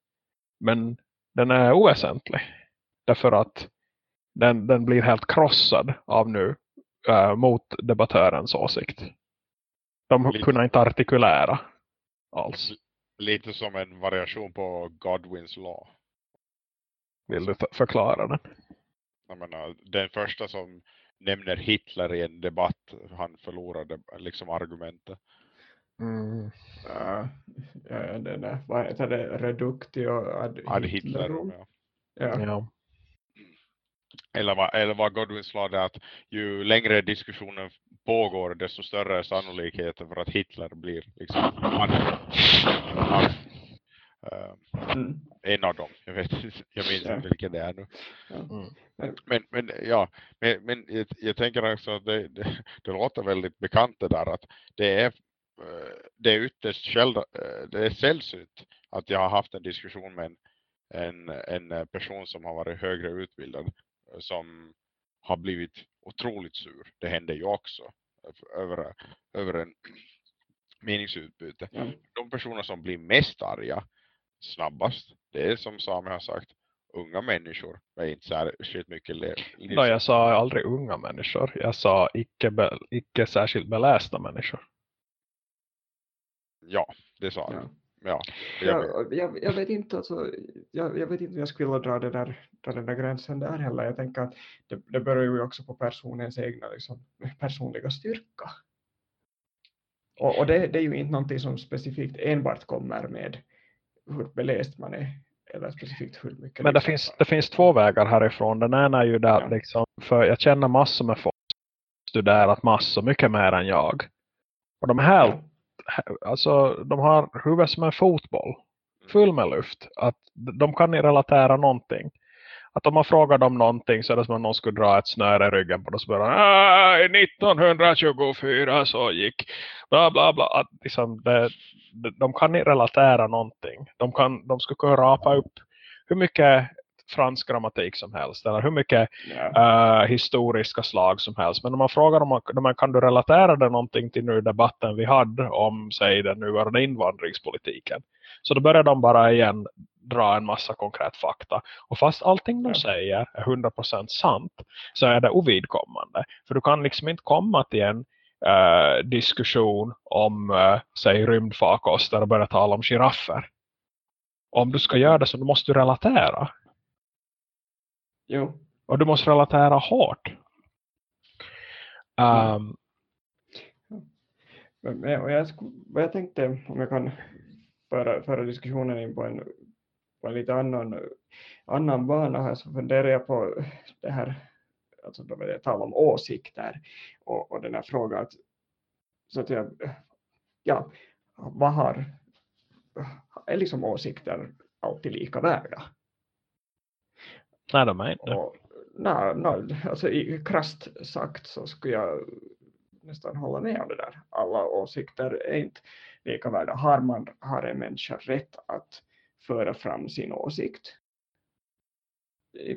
[SPEAKER 1] Men den är oväsentlig. Därför att den, den blir helt krossad av nu uh, mot debattörens åsikt. De kunde inte artikulera alls.
[SPEAKER 3] Lite som en variation på Godwins law.
[SPEAKER 1] Vill du förklara den?
[SPEAKER 3] Jag menar, den första som nämner Hitler i en debatt, han förlorade liksom argumentet.
[SPEAKER 1] Mm.
[SPEAKER 2] Ja, ja, det där, vad heter det? Reductio ad,
[SPEAKER 3] Ad
[SPEAKER 2] Hitlerum.
[SPEAKER 3] Hitler. Ja.
[SPEAKER 2] Ja.
[SPEAKER 1] Ja.
[SPEAKER 3] Eller vad, eller vad Godwins law är att ju längre diskussionen pågår desto större är sannolikheten för att Hitler blir liksom han, han, eh,
[SPEAKER 2] Mm.
[SPEAKER 3] en av dem. Jag, vet, inte- jag minns inte vilken det är nu.
[SPEAKER 1] Mm.
[SPEAKER 3] Men, men ja, men, men jag, jag tänker också att det, det, det låter väldigt bekant det där att det är, eh, det är ytterst själv, eh, det är sällsynt att jag har haft en diskussion med en, en, en person som har varit högre utbildad eh, som har blivit otroligt sur. Det händer ju också över, över en meningsutbyte.
[SPEAKER 2] Ja.
[SPEAKER 3] De personer som blir mest arga snabbast, det är som Sami har sagt, unga människor med inte särskilt mycket
[SPEAKER 1] No, jag sa aldrig unga människor. Jag sa icke, be, icke särskilt belästa människor.
[SPEAKER 3] Ja, det sa
[SPEAKER 2] Ja.
[SPEAKER 3] du. Ja. Jag,
[SPEAKER 2] Jag, jag, vet inte alltså, jag, jag vet inte om jag skulle vilja dra, det där, dra den där gränsen där heller. Jag tänker att det, det beror ju också på personens egna liksom, personliga styrka. Och, och det, det är ju inte någonting som specifikt enbart kommer med hur beläst man är eller specifikt hur mycket
[SPEAKER 1] Men det
[SPEAKER 2] liksom-
[SPEAKER 1] finns, det finns två vägar härifrån. Den ena är ju där
[SPEAKER 2] Ja.
[SPEAKER 1] liksom, för jag känner massor med folk som studerat massor, mycket mer än jag. Och de är helt, alltså de har huvudet som en fotboll. Full med luft. Att de kan relatera någonting. Att om man frågar dem någonting så är det som att någon skulle dra ett snöre i ryggen på dem. Så bara, "Ah, 1924 så gick bla bla bla. Att liksom det, de, de kan relatera någonting. De, kan, de skulle kunna rapa upp hur mycket fransk grammatik som helst. Eller hur mycket
[SPEAKER 2] Ja.
[SPEAKER 1] eh, historiska slag som helst. Men om man frågar om man, om man kan du relatera det någonting till nu debatten vi hade om säg den nuvarande invandringspolitiken. Så då börjar de bara igen dra en massa konkret fakta. Och fast allting de säger är 100% sant så är det ovidkommande. För du kan liksom inte komma till en eh, diskussion om uh, säg rymdfarkoster och börja tala om giraffer. Om du ska göra det så måste du relatera.
[SPEAKER 2] Jo.
[SPEAKER 1] Och du måste relatera hårt.
[SPEAKER 2] Mm.
[SPEAKER 1] Um,
[SPEAKER 2] Men, men- och jag, vad jag tänkte om jag kan föra, föra diskussionen in på en, på en lite annan, annan bana här så funderar jag på det här, alltså då vill jag tala om åsikter och, och den här frågan att, så att jag, ja, vad har, är liksom åsikter alltid lika värda?
[SPEAKER 1] Nej, de är inte.
[SPEAKER 2] Och, nej, nej, alltså i krasst sagt så skulle jag nästan hålla med om det där. Alla åsikter är inte lika värda. Har, man, har en människa rätt att föra fram sin åsikt?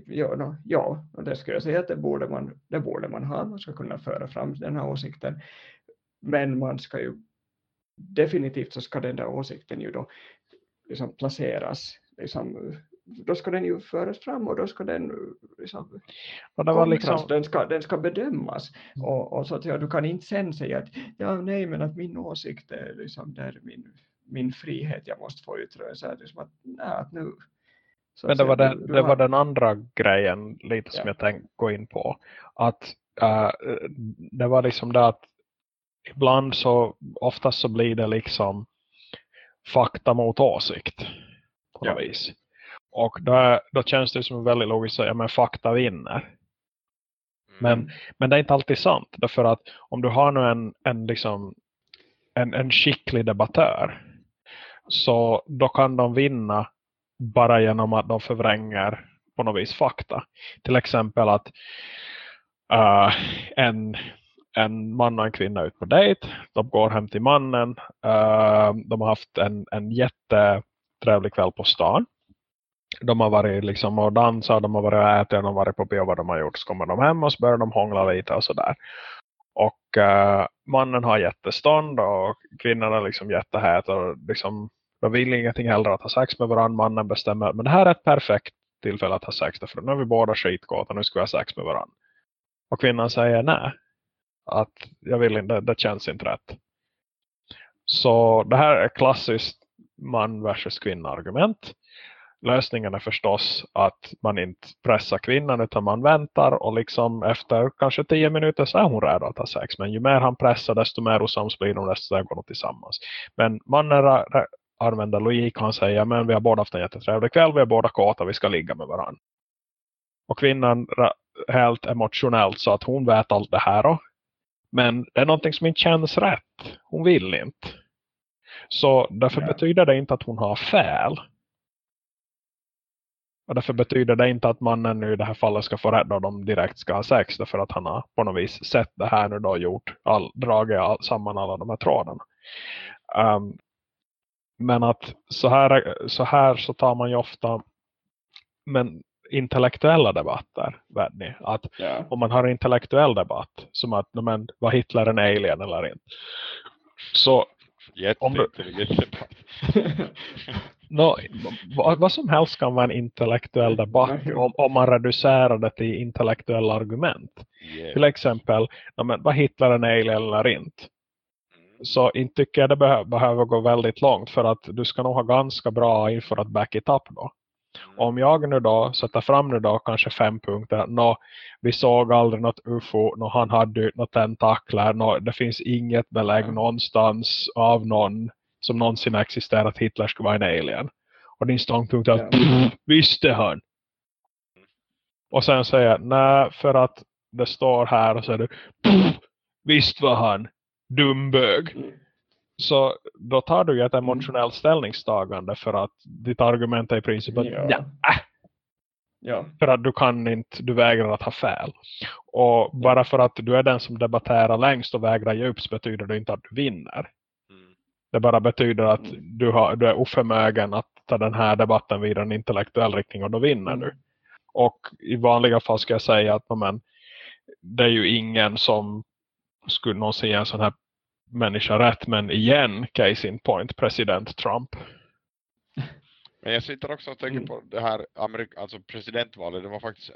[SPEAKER 2] Ja, no, ja och det skulle jag säga att det borde, man, det borde man ha. Man ska kunna föra fram den här åsikten. Men man ska ju definitivt så ska den där åsikten ju då liksom placeras liksom, då ska den ju föras fram och då ska den liksom,
[SPEAKER 1] Och det var liksom,
[SPEAKER 2] den, ska, den ska bedömas och, och så att ja, du kan inte sen säga att ja nej men att min åsikt är liksom där min, min frihet jag måste få yttra så liksom att, nej, att nu så
[SPEAKER 1] men det var,
[SPEAKER 2] du-
[SPEAKER 1] den,
[SPEAKER 2] du
[SPEAKER 1] det
[SPEAKER 2] har-
[SPEAKER 1] var den andra grejen lite som
[SPEAKER 2] Ja.
[SPEAKER 1] jag tänkte gå in på. Att uh, det var liksom det att ibland så oftast så blir det liksom fakta mot åsikt på något
[SPEAKER 2] Ja.
[SPEAKER 1] vis. Och då, då känns det som väldigt logiskt att säga men fakta vinner. Men, men det är inte alltid sant. Därför att om du har nu en, en, liksom, en, en skicklig debattör så då kan de vinna bara genom att de förvränger på något vis fakta. Till exempel att uh, en, en man och en kvinna är ut på dejt. De går hem till mannen. Uh, de har haft en, en jättetrevlig kväll på stan. De har varit liksom och dansat, de har varit och ätit, de har varit på bio vad de har gjort. Så kommer de hem och så börjar de hångla lite och sådär. Och uh, mannen har jättestånd och kvinnan är liksom jättehät och liksom de vill ingenting hellre att ha sex med varandra. Mannen bestämmer men det här är ett perfekt tillfälle att ha sex därför nu är vi båda skitkåta, nu ska vi ha sex med varandra. Och kvinnan säger nej. Att jag vill inte, det känns inte rätt. Så det här är klassiskt man versus kvinna argument. Lösningen är förstås att man inte pressar kvinnan utan man väntar och liksom efter kanske tio minuter så är hon redo att ha sex. Men ju mer han pressar desto mer osams blir de desto går de tillsammans. Men mannen använder logik och han säger men vi har båda haft en jättetrevlig kväll, vi är båda kåta, vi ska ligga med varandra. Och kvinnan helt emotionellt så att hon vet allt det här då. Men det är någonting som inte känns rätt. Hon vill inte. Så därför
[SPEAKER 2] Ja.
[SPEAKER 1] betyder det inte att hon har fel. Och därför betyder det inte att mannen nu i det här fallet ska få rädda dem direkt ska ha sex. Därför att han har på något vis sett det här nu då gjort all, dragit all, samman alla de här trådarna. Um, men att så här, så här så tar man ju ofta men intellektuella debatter. Vet ni? Att
[SPEAKER 2] Ja.
[SPEAKER 1] om man har en intellektuell debatt som att men, var Hitler en alien eller inte. Så
[SPEAKER 3] Jätteintelligent debatt.
[SPEAKER 1] no, vad, vad som helst kan vara en intellektuell debatt om, om man reducerar det till intellektuella argument.
[SPEAKER 3] Yeah.
[SPEAKER 1] Till exempel, ja, men, var Hitler en alien eller inte?
[SPEAKER 3] Mm.
[SPEAKER 1] Så inte tycker jag det behö behöver gå väldigt långt för att du ska nog ha ganska bra inför att back it up då. Om jag nu då sätter fram nu då kanske fem punkter. Nå, vi såg aldrig något UFO. Nå, han hade något tentakler. Nå, det finns inget belägg någonstans av någon som någonsin existerat att Hitler skulle vara en alien. Och din ståndpunkt är att
[SPEAKER 2] Ja.
[SPEAKER 1] visste han. Och sen säger nej för att det står här och så är det visst var han dumbög. Så då tar du ju ett emotionellt ställningstagande för att ditt argument är i princip att
[SPEAKER 2] Ja.
[SPEAKER 1] ja. äh,
[SPEAKER 2] Ja.
[SPEAKER 1] för att du kan inte, du vägrar att ha fel. Och bara för att du är den som debatterar längst och vägrar ge upp så betyder det inte att du vinner. Det bara betyder att
[SPEAKER 2] Mm.
[SPEAKER 1] du, har, du är oförmögen att ta den här debatten vidare en intellektuell riktning och då vinner
[SPEAKER 2] Mm.
[SPEAKER 1] du. Och i vanliga fall ska jag säga att men, det är ju ingen som skulle någonsin ge en sån här människa rätt. Men igen, case in point, president Trump.
[SPEAKER 3] Men jag sitter också och tänker
[SPEAKER 2] Mm.
[SPEAKER 3] på det här Amerik alltså presidentvalet. Det var faktiskt, eh,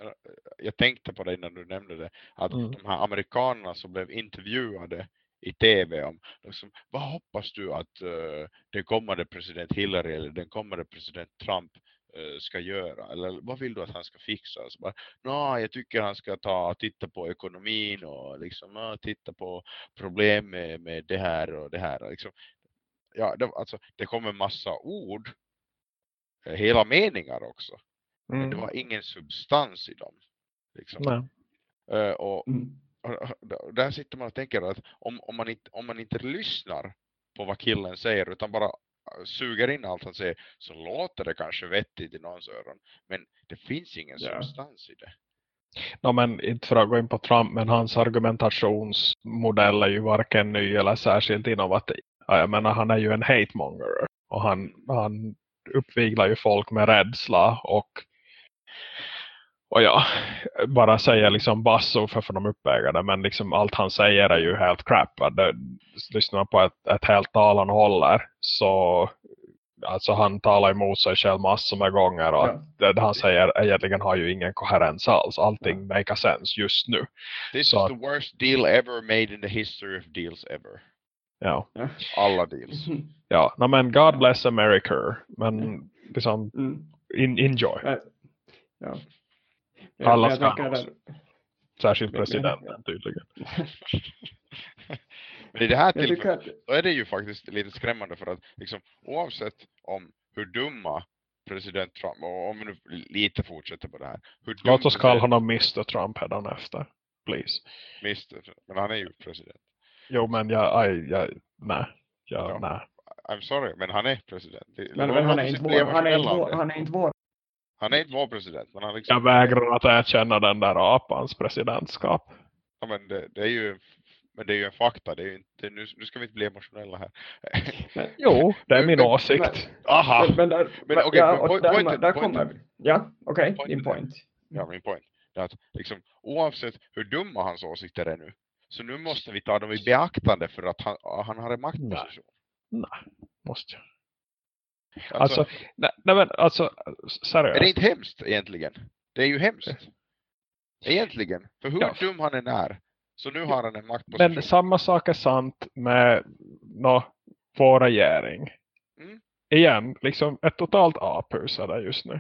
[SPEAKER 3] jag tänkte på det innan du nämnde det. Att
[SPEAKER 1] Mm.
[SPEAKER 3] de här amerikanerna som blev intervjuade i tv om liksom, vad hoppas du att uh, den kommande president Hillary eller den kommande president Trump eh, ska göra? Eller vad vill du att han ska fixa? Så bara, Nå, jag tycker han ska ta titta på ekonomin och liksom, ja, titta på problem med, med det här och det här. Liksom, ja, det, alltså, det kommer massa ord hela meningar också. Men det
[SPEAKER 1] Mm.
[SPEAKER 3] var ingen substans i dem. Liksom.
[SPEAKER 1] Nej.
[SPEAKER 3] Och,
[SPEAKER 2] Mm.
[SPEAKER 3] Där sitter man och tänker att om, om, man inte, om man inte lyssnar på vad killen säger utan bara eh, suger in allt han säger så låter det kanske vettigt i någons öron. Men det finns ingen
[SPEAKER 2] Ja.
[SPEAKER 3] substans i det.
[SPEAKER 1] No, men inte för att gå in på Trump, men hans argumentationsmodell är ju varken ny eller särskilt innovativ. Ja, jag menar, han är ju en hate-monger. Och han, han uppviglar ju folk med rädsla och och ja, bara säger liksom basso för att få dem uppvägade. Men liksom allt han säger är ju helt crap. Det, lyssnar man på ett, ett helt tal han håller så alltså han talar emot sig själv massor med gånger och
[SPEAKER 2] Ja.
[SPEAKER 1] att det, det han säger egentligen har ju ingen koherens alls. Allting makes sense just nu.
[SPEAKER 3] This
[SPEAKER 1] Så-
[SPEAKER 3] is the worst deal ever made in the history of deals ever.
[SPEAKER 1] Ja,
[SPEAKER 2] Ja.
[SPEAKER 3] Alla deals.
[SPEAKER 1] ja. No, men God bless America. Men liksom
[SPEAKER 2] Mm.
[SPEAKER 1] in, enjoy.
[SPEAKER 2] Ja.
[SPEAKER 1] Alla ska
[SPEAKER 2] tänker
[SPEAKER 1] ha
[SPEAKER 2] där,
[SPEAKER 1] Särskilt presidenten tydligen.
[SPEAKER 3] Men i det här tillfället då är det ju faktiskt lite skrämmande för att liksom, oavsett om hur dumma president Trump, och om vi nu lite fortsätter på det här.
[SPEAKER 1] Låt oss kalla honom Mr Trump efter. Please.
[SPEAKER 3] Mr. Men han är ju president.
[SPEAKER 1] Jo men jag, jag, jag nej. Jag,
[SPEAKER 3] Ja.
[SPEAKER 1] nej.
[SPEAKER 3] I'm sorry, men han är president.
[SPEAKER 2] Men, men han, är inte vår, han, är inte vår, han är inte vår.
[SPEAKER 3] Han är inte vår president, men han liksom,
[SPEAKER 1] Jag vägrar att erkänna den där apans presidentskap.
[SPEAKER 3] ja, men det, det är ju men det är ju en fakta, det är ju inte, nu, nu ska vi inte bli emotionella här.
[SPEAKER 2] Men,
[SPEAKER 1] Jo, det är min
[SPEAKER 3] Men-
[SPEAKER 1] åsikt.
[SPEAKER 3] Aha!
[SPEAKER 2] men, men där,
[SPEAKER 3] Men
[SPEAKER 2] men,
[SPEAKER 3] okej,
[SPEAKER 2] ja,
[SPEAKER 3] men point-
[SPEAKER 2] där,
[SPEAKER 3] pointen-
[SPEAKER 2] där kommer vi. Ja, okej,
[SPEAKER 3] pointen
[SPEAKER 2] din
[SPEAKER 3] är-
[SPEAKER 2] point.
[SPEAKER 3] Ja, min poäng. är att liksom, oavsett hur dumma hans åsikter är nu, så nu måste vi ta dem i beaktande för att han, han har en maktposition.
[SPEAKER 1] Måste jag.
[SPEAKER 3] Alltså,
[SPEAKER 1] Alltså, nej, nej men alltså, seriöst.
[SPEAKER 3] är det inte hemskt egentligen? Det är ju hemskt. Egentligen. För hur
[SPEAKER 1] Ja.
[SPEAKER 3] dum han än är, så nu har han en maktposition.
[SPEAKER 1] Men samma sak är sant med no, vår regering.
[SPEAKER 3] Mm.
[SPEAKER 1] Igen, liksom ett totalt apus är det just nu.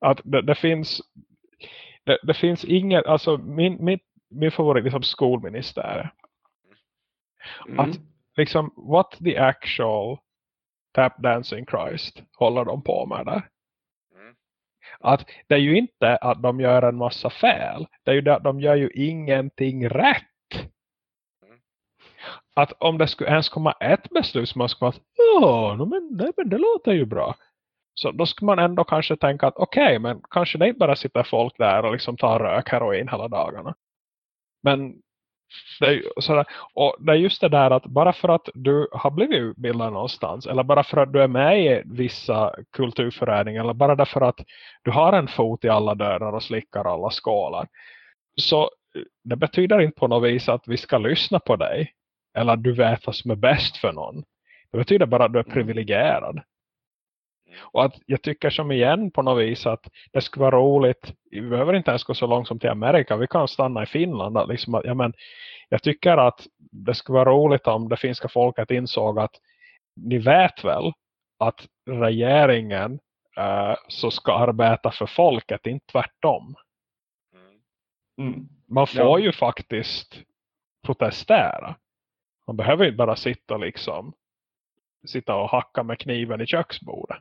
[SPEAKER 1] Att det, det finns det, det finns inget, alltså min, min, min favorit liksom skolminister
[SPEAKER 2] Mm.
[SPEAKER 1] Att- liksom what the actual tap dancing Christ håller de på med där.
[SPEAKER 3] Mm.
[SPEAKER 1] Att det är ju inte att de gör en massa fel. Det är ju det att de gör ju ingenting rätt.
[SPEAKER 3] Mm.
[SPEAKER 1] Att om det skulle ens komma ett beslut som man skulle att ja, men, det, men det låter ju bra. Så då skulle man ändå kanske tänka att okej, men kanske det inte bara sitter folk där och liksom tar rök heroin hela dagarna. Men det sådär, och det är just det där att bara för att du har blivit utbildad någonstans eller bara för att du är med i vissa kulturföreningar eller bara därför att du har en fot i alla dörrar och slickar alla skålar så det betyder inte på något vis att vi ska lyssna på dig eller att du vet vad som är bäst för någon. Det betyder bara att du är
[SPEAKER 2] Mm.
[SPEAKER 1] privilegierad. Och att jag tycker som igen på något vis att det skulle vara roligt, vi behöver inte ens gå så långt som till Amerika, vi kan stanna i Finland. Att liksom ja, men, jag tycker att det skulle vara roligt om det finska folket insåg att ni vet väl att regeringen eh, så ska arbeta för folket, inte tvärtom.
[SPEAKER 3] Mm.
[SPEAKER 2] Mm.
[SPEAKER 1] Man får
[SPEAKER 2] Ja.
[SPEAKER 1] ju faktiskt protestera. Man behöver inte bara sitta liksom sitta och hacka med kniven i köksbordet.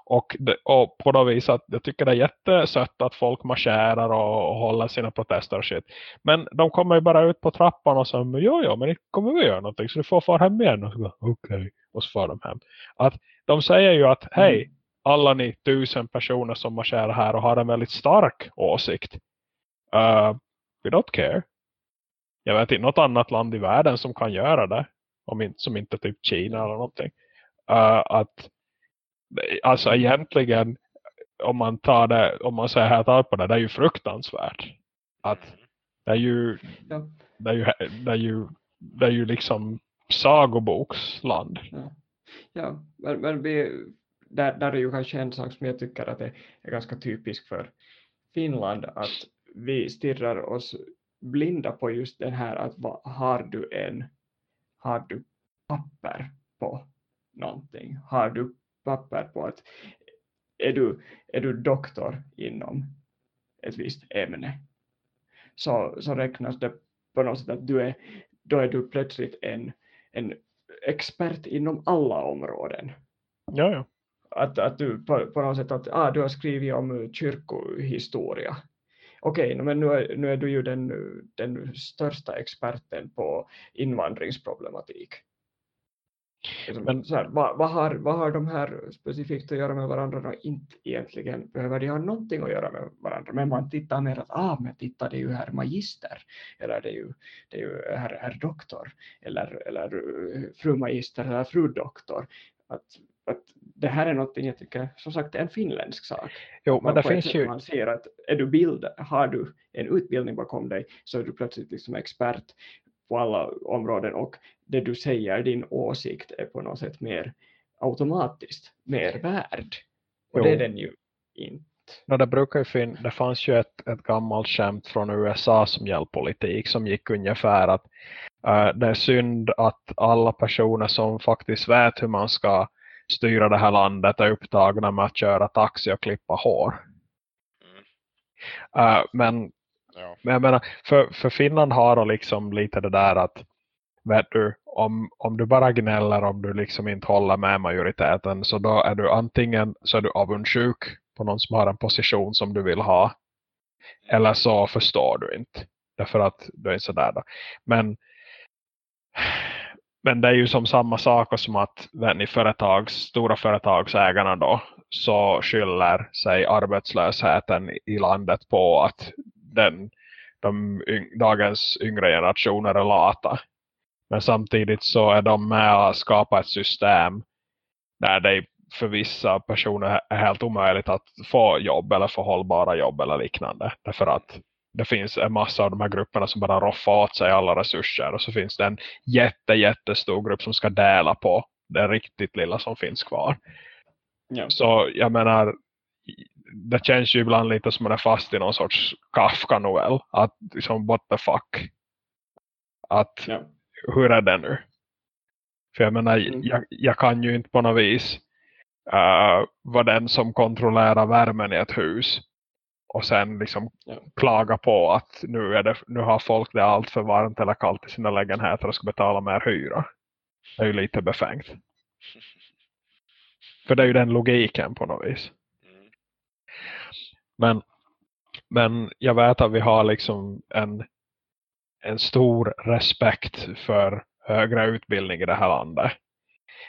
[SPEAKER 3] Mm.
[SPEAKER 1] Och, det, och på något vis att jag tycker det är jättesött att folk marscherar och, och håller sina protester och shit. Men de kommer ju bara ut på trappan och säger jo, jo, men ni kommer vi göra någonting så du får fara hem igen. Och så okej. Och så far de hem. Att de säger ju att hej, alla ni tusen personer som marscherar här och har en väldigt stark åsikt. Uh, we don't care. Jag vet inte något annat land i världen som kan göra det. Om som inte typ Kina eller någonting. Uh, att alltså egentligen om man tar det, om man säger här tar på det, det är ju fruktansvärt. Att
[SPEAKER 3] Mm.
[SPEAKER 1] det är ju
[SPEAKER 2] Ja.
[SPEAKER 1] det är ju, det är ju, det är ju liksom sagoboksland.
[SPEAKER 2] Ja, men, men vi, där, där är ju kanske en sak som jag tycker att det är ganska typisk för Finland att vi stirrar oss blinda på just den här att vad, har du en har du papper på någonting? Har du papper på att är du, är du doktor inom ett visst ämne så, så räknas det på något sätt att du är, då är du plötsligt en, en expert inom alla områden.
[SPEAKER 1] Ja, ja.
[SPEAKER 2] Att, att du på, på något sätt att ah, du har skrivit om kyrkohistoria. Okej, no, men nu är, nu är du ju den, den största experten på invandringsproblematik.
[SPEAKER 1] Men-
[SPEAKER 2] så här, vad, vad, har, vad har de här specifikt att göra med varandra? då? Inte egentligen behöver de ha någonting att göra med varandra, men man tittar mer att ah, men titta det är ju herr magister, eller det är ju, det är ju herr, herr doktor, eller, eller eh, fru magister, eller fru doktor. Att, att det här är någonting jag tycker, som sagt, är en finländsk sak.
[SPEAKER 1] Jo, men det finns ju,
[SPEAKER 2] Man ser att är du bild, har du en utbildning bakom dig så är du plötsligt liksom expert på alla områden och det du säger, din åsikt är på något sätt mer automatiskt mer värd. Och
[SPEAKER 1] Jo.
[SPEAKER 2] det är den ju inte.
[SPEAKER 1] no, det brukar ju fin, det fanns ju ett, ett gammalt skämt från USA som gäller politik som gick ungefär att eh, det är synd att alla personer som faktiskt vet hur man ska styra det här landet är upptagna med att köra taxi och klippa hår.
[SPEAKER 3] Mm.
[SPEAKER 1] Uh, men,
[SPEAKER 3] Ja.
[SPEAKER 1] men jag menar, för, för Finland har då liksom lite det där att vet du, om, om du bara gnäller om du liksom inte håller med majoriteten så då är du antingen så är du avundsjuk på någon som har en position som du vill ha eller så förstår du inte därför att du är sådär då. Men men det är ju som samma sak som att den i företags, stora företagsägarna då så skyller sig arbetslösheten i landet på att den, de yng, dagens yngre generationer är lata. Men samtidigt så är de med att skapa ett system där det för vissa personer är helt omöjligt att få jobb eller få hållbara jobb eller liknande. Därför att det finns en massa av de här grupperna som bara roffar åt sig alla resurser. Och så finns det en jätte, jättestor grupp som ska dela på det riktigt lilla som finns kvar.
[SPEAKER 2] Ja.
[SPEAKER 1] Så jag menar, det känns ju ibland lite som man är fast i någon sorts Kafka-novell. Att liksom, what the fuck? Att,
[SPEAKER 2] Ja.
[SPEAKER 1] hur är det nu? För jag menar,
[SPEAKER 2] Mm.
[SPEAKER 1] jag, jag kan ju inte på något vis uh, vara den som kontrollerar värmen i ett hus. Och sen liksom
[SPEAKER 2] Ja.
[SPEAKER 1] klaga på att nu, är det, nu har folk det allt för varmt eller kallt i sina lägenheter och ska betala mer hyra. Det är ju lite befängt. För det är ju den logiken på något vis. Men, men jag vet att vi har liksom en, en stor respekt för högre utbildning i det här landet.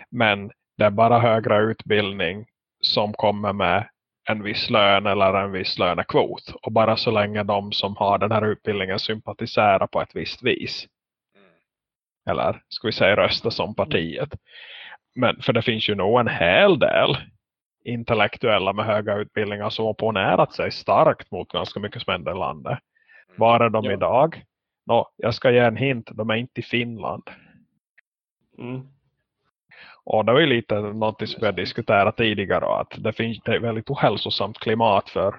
[SPEAKER 1] Men det är bara högre utbildning som kommer med en viss lön eller en viss lönekvot. Och bara så länge de som har den här utbildningen sympatiserar på ett visst vis. Eller ska vi säga rösta som partiet. Men för det finns ju nog en hel del intellektuella med höga utbildningar som har opponerat sig starkt mot ganska mycket som händer i landet. Var är de
[SPEAKER 2] Ja.
[SPEAKER 1] idag? Nå, jag ska ge en hint, de är inte i Finland.
[SPEAKER 2] Mm.
[SPEAKER 1] Och det var ju lite något som vi har diskuterat tidigare att det finns det är väldigt ohälsosamt klimat för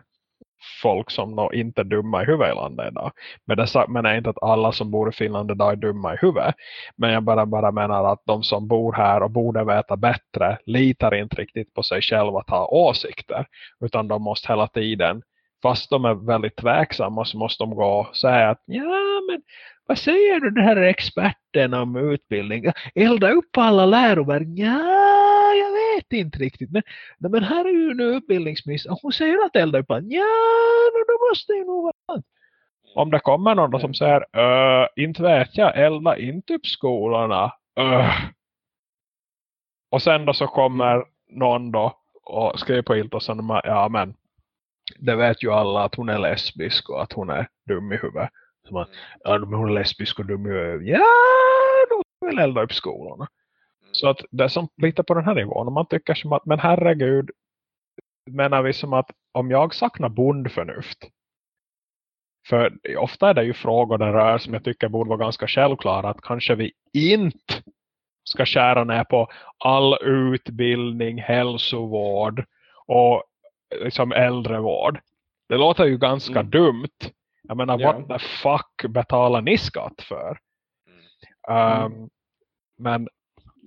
[SPEAKER 1] folk som då inte är dumma i huvudet i landet idag. Men det menar jag inte att alla som bor i Finland idag är dumma i huvudet. Men jag bara, bara menar att de som bor här och borde veta bättre litar inte riktigt på sig själva att ha åsikter. Utan de måste hela tiden, fast de är väldigt tveksamma så måste de gå och säga att ja men vad säger du den här experten om utbildning? Elda upp alla läroverk? Ja, vet inte riktigt. Men, men här är ju nu utbildningsministern. Hon säger att upp alla. Ja, då måste det nog vara. Om det kommer någon som säger "Ö, inte vet jag, elda inte upp skolorna. Ö. Och sen då så kommer någon då och skriver på säger ja men det vet ju alla att hon är lesbisk och att hon är dum i huvudet. Så man, ja, men hon är lesbisk och dum i huvudet. Ja, då ska vi elda upp skolorna. Så att det är som lite på den här nivån. Om man tycker som att, men herregud, menar vi som att om jag saknar bondförnuft. För ofta är det ju frågor där rör som jag tycker borde vara ganska självklara. Att kanske vi inte ska skära ner på all utbildning, hälsovård och liksom äldrevård. Det låter ju ganska
[SPEAKER 2] Mm.
[SPEAKER 1] dumt. Jag menar,
[SPEAKER 2] Ja.
[SPEAKER 1] what the fuck betalar ni skatt för?
[SPEAKER 3] Mm.
[SPEAKER 1] Um, Men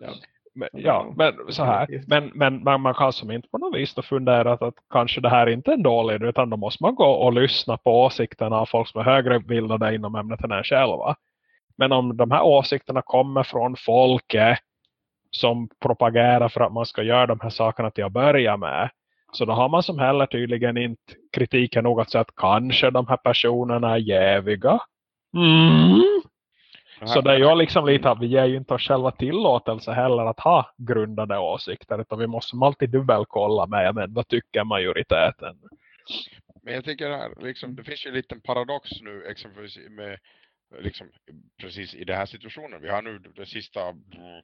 [SPEAKER 2] Ja.
[SPEAKER 1] men,
[SPEAKER 2] Ja,
[SPEAKER 1] men så här. Men, men man, man kan som inte på något vis då fundera att, att kanske det här inte är en dålig idé utan då måste man gå och lyssna på åsikterna av folk som är högre utbildade inom ämnet än en själva. Men om de här åsikterna kommer från folket som propagerar för att man ska göra de här sakerna till att börja med. Så då har man som heller tydligen inte kritiken nog att säga att kanske de här personerna är jäviga. Mm. Så det är ju liksom lite att vi ger ju inte oss själva tillåtelse heller att ha grundade åsikter. Utan vi måste alltid dubbelkolla med men vad tycker majoriteten.
[SPEAKER 3] Men jag tycker här, liksom, det finns ju en liten paradox nu exempelvis med liksom, precis i den här situationen. Vi har nu de sista mm,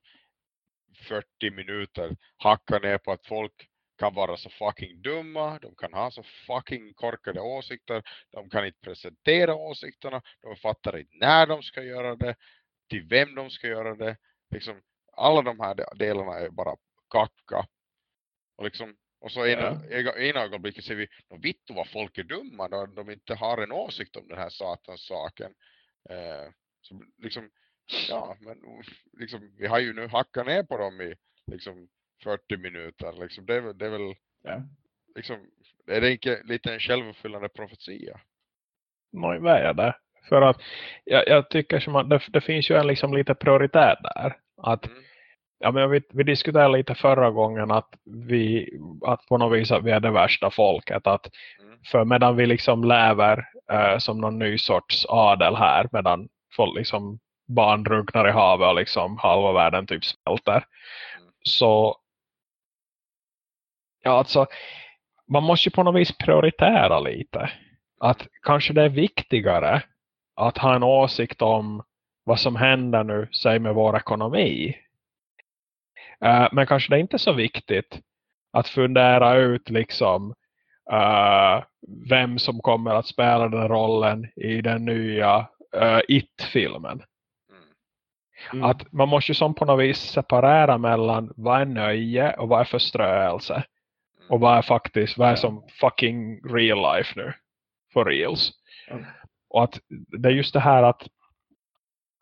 [SPEAKER 3] 40 minuter hackat ner på att folk kan vara så fucking dumma, de kan ha så fucking korkade åsikter, de kan inte presentera åsikterna, de fattar inte när de ska göra det, till vem de ska göra det. Liksom, alla de här de- delarna är bara kacka. Och, liksom, och så ena, ena, ena ögonblicket ser vi, "Nå, vittu vad folk är dumma då de inte har en åsikt om den här satans saken. Eh, så liksom, ja, men liksom, vi har ju nu hackat ner på dem i liksom 40 minuter. Liksom, det, är, väl- det är väl
[SPEAKER 2] Ja.
[SPEAKER 3] liksom, är det inte lite en självuppfyllande profetia?
[SPEAKER 1] Nej, vad är det? För att jag, jag tycker som att det, det, finns ju en liksom lite prioritet där. Att, mm. ja, men vi, vi diskuterade lite förra gången att vi att på något vis att vi är det värsta folket. Att mm. För medan vi liksom lever eh, som någon ny sorts adel här. Medan folk liksom barn drunknar i havet och liksom halva världen typ smälter. Mm. Så ja alltså man måste ju på något vis prioritera lite. Att kanske det är viktigare att ha en åsikt om vad som händer nu, säg med vår ekonomi. Uh, men kanske det är inte så viktigt att fundera ut liksom uh, vem som kommer att spela den rollen i den nya uh, It-filmen. Mm. Att man måste ju som på något vis separera mellan vad är nöje och vad är förströelse. Mm. Och vad är faktiskt, vad är som fucking real life nu. For reals. Mm. Och att det är just det här att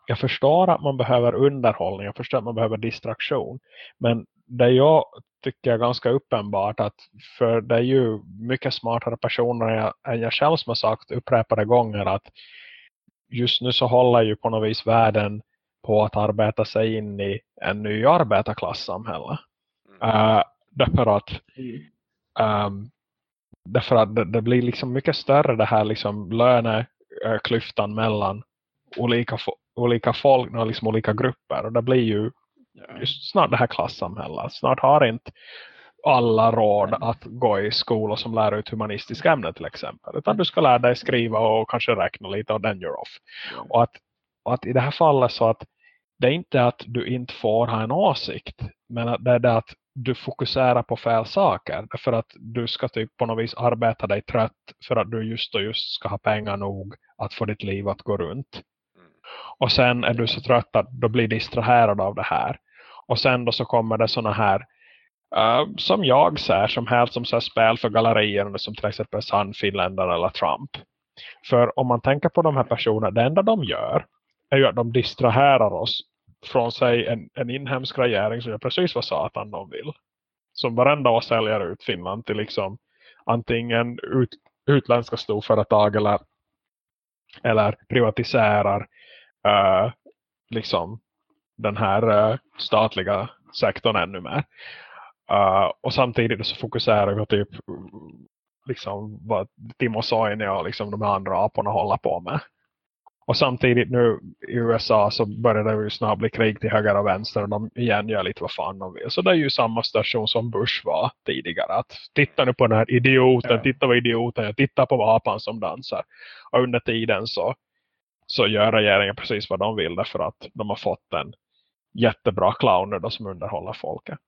[SPEAKER 1] jag förstår att man behöver underhållning. Jag förstår att man behöver distraktion. Men det jag tycker är ganska uppenbart att för det är ju mycket smartare personer än jag själv som har sagt upprepade gånger att just nu så håller ju på något vis världen på att arbeta sig in i en ny arbetarklassamhälle. Mm. Uh, därför att um, därför att det, det, blir liksom mycket större det här liksom löneklyftan mellan olika, olika folk och liksom olika grupper och det blir ju just snart det här klassamhället. Snart har inte alla råd att gå i skolor som lär ut humanistiska ämnen till exempel. Utan du ska lära dig skriva och kanske räkna lite och then you're off. Och att och att i det här fallet så att det är inte att du inte får ha en åsikt. Men att det är det att du fokuserar på fel saker. För att du ska typ på något vis arbeta dig trött. För att du just och just ska ha pengar nog att få ditt liv att gå runt. Mm. Och sen är du så trött att du blir distraherad av det här. Och sen då så kommer det såna här uh, som jag ser som helt som så spel för gallerierna som till exempel Sannfinländare eller Trump. För om man tänker på de här personerna, det enda de gör är ju att de distraherar oss från sig en, en inhemsk regering som gör precis vad satan de vill. Som varenda år säljer ut Finland till liksom antingen ut, utländska storföretag eller, eller privatiserar uh, liksom den här uh, statliga sektorn ännu mer. Uh, och samtidigt så fokuserar vi på typ mm, liksom vad Timo Soini och liksom de andra aporna håller på med. Och samtidigt nu i USA så börjar det ju snart bli krig till höger och vänster och de igen gör lite vad fan de vill. Så det är ju samma station som Bush var tidigare. Att titta nu på den här idioten, ja. titta på idioten, jag tittar på vapen som dansar. Och under tiden så, så gör regeringen precis vad de vill därför att de har fått en jättebra clowner då som underhåller folket.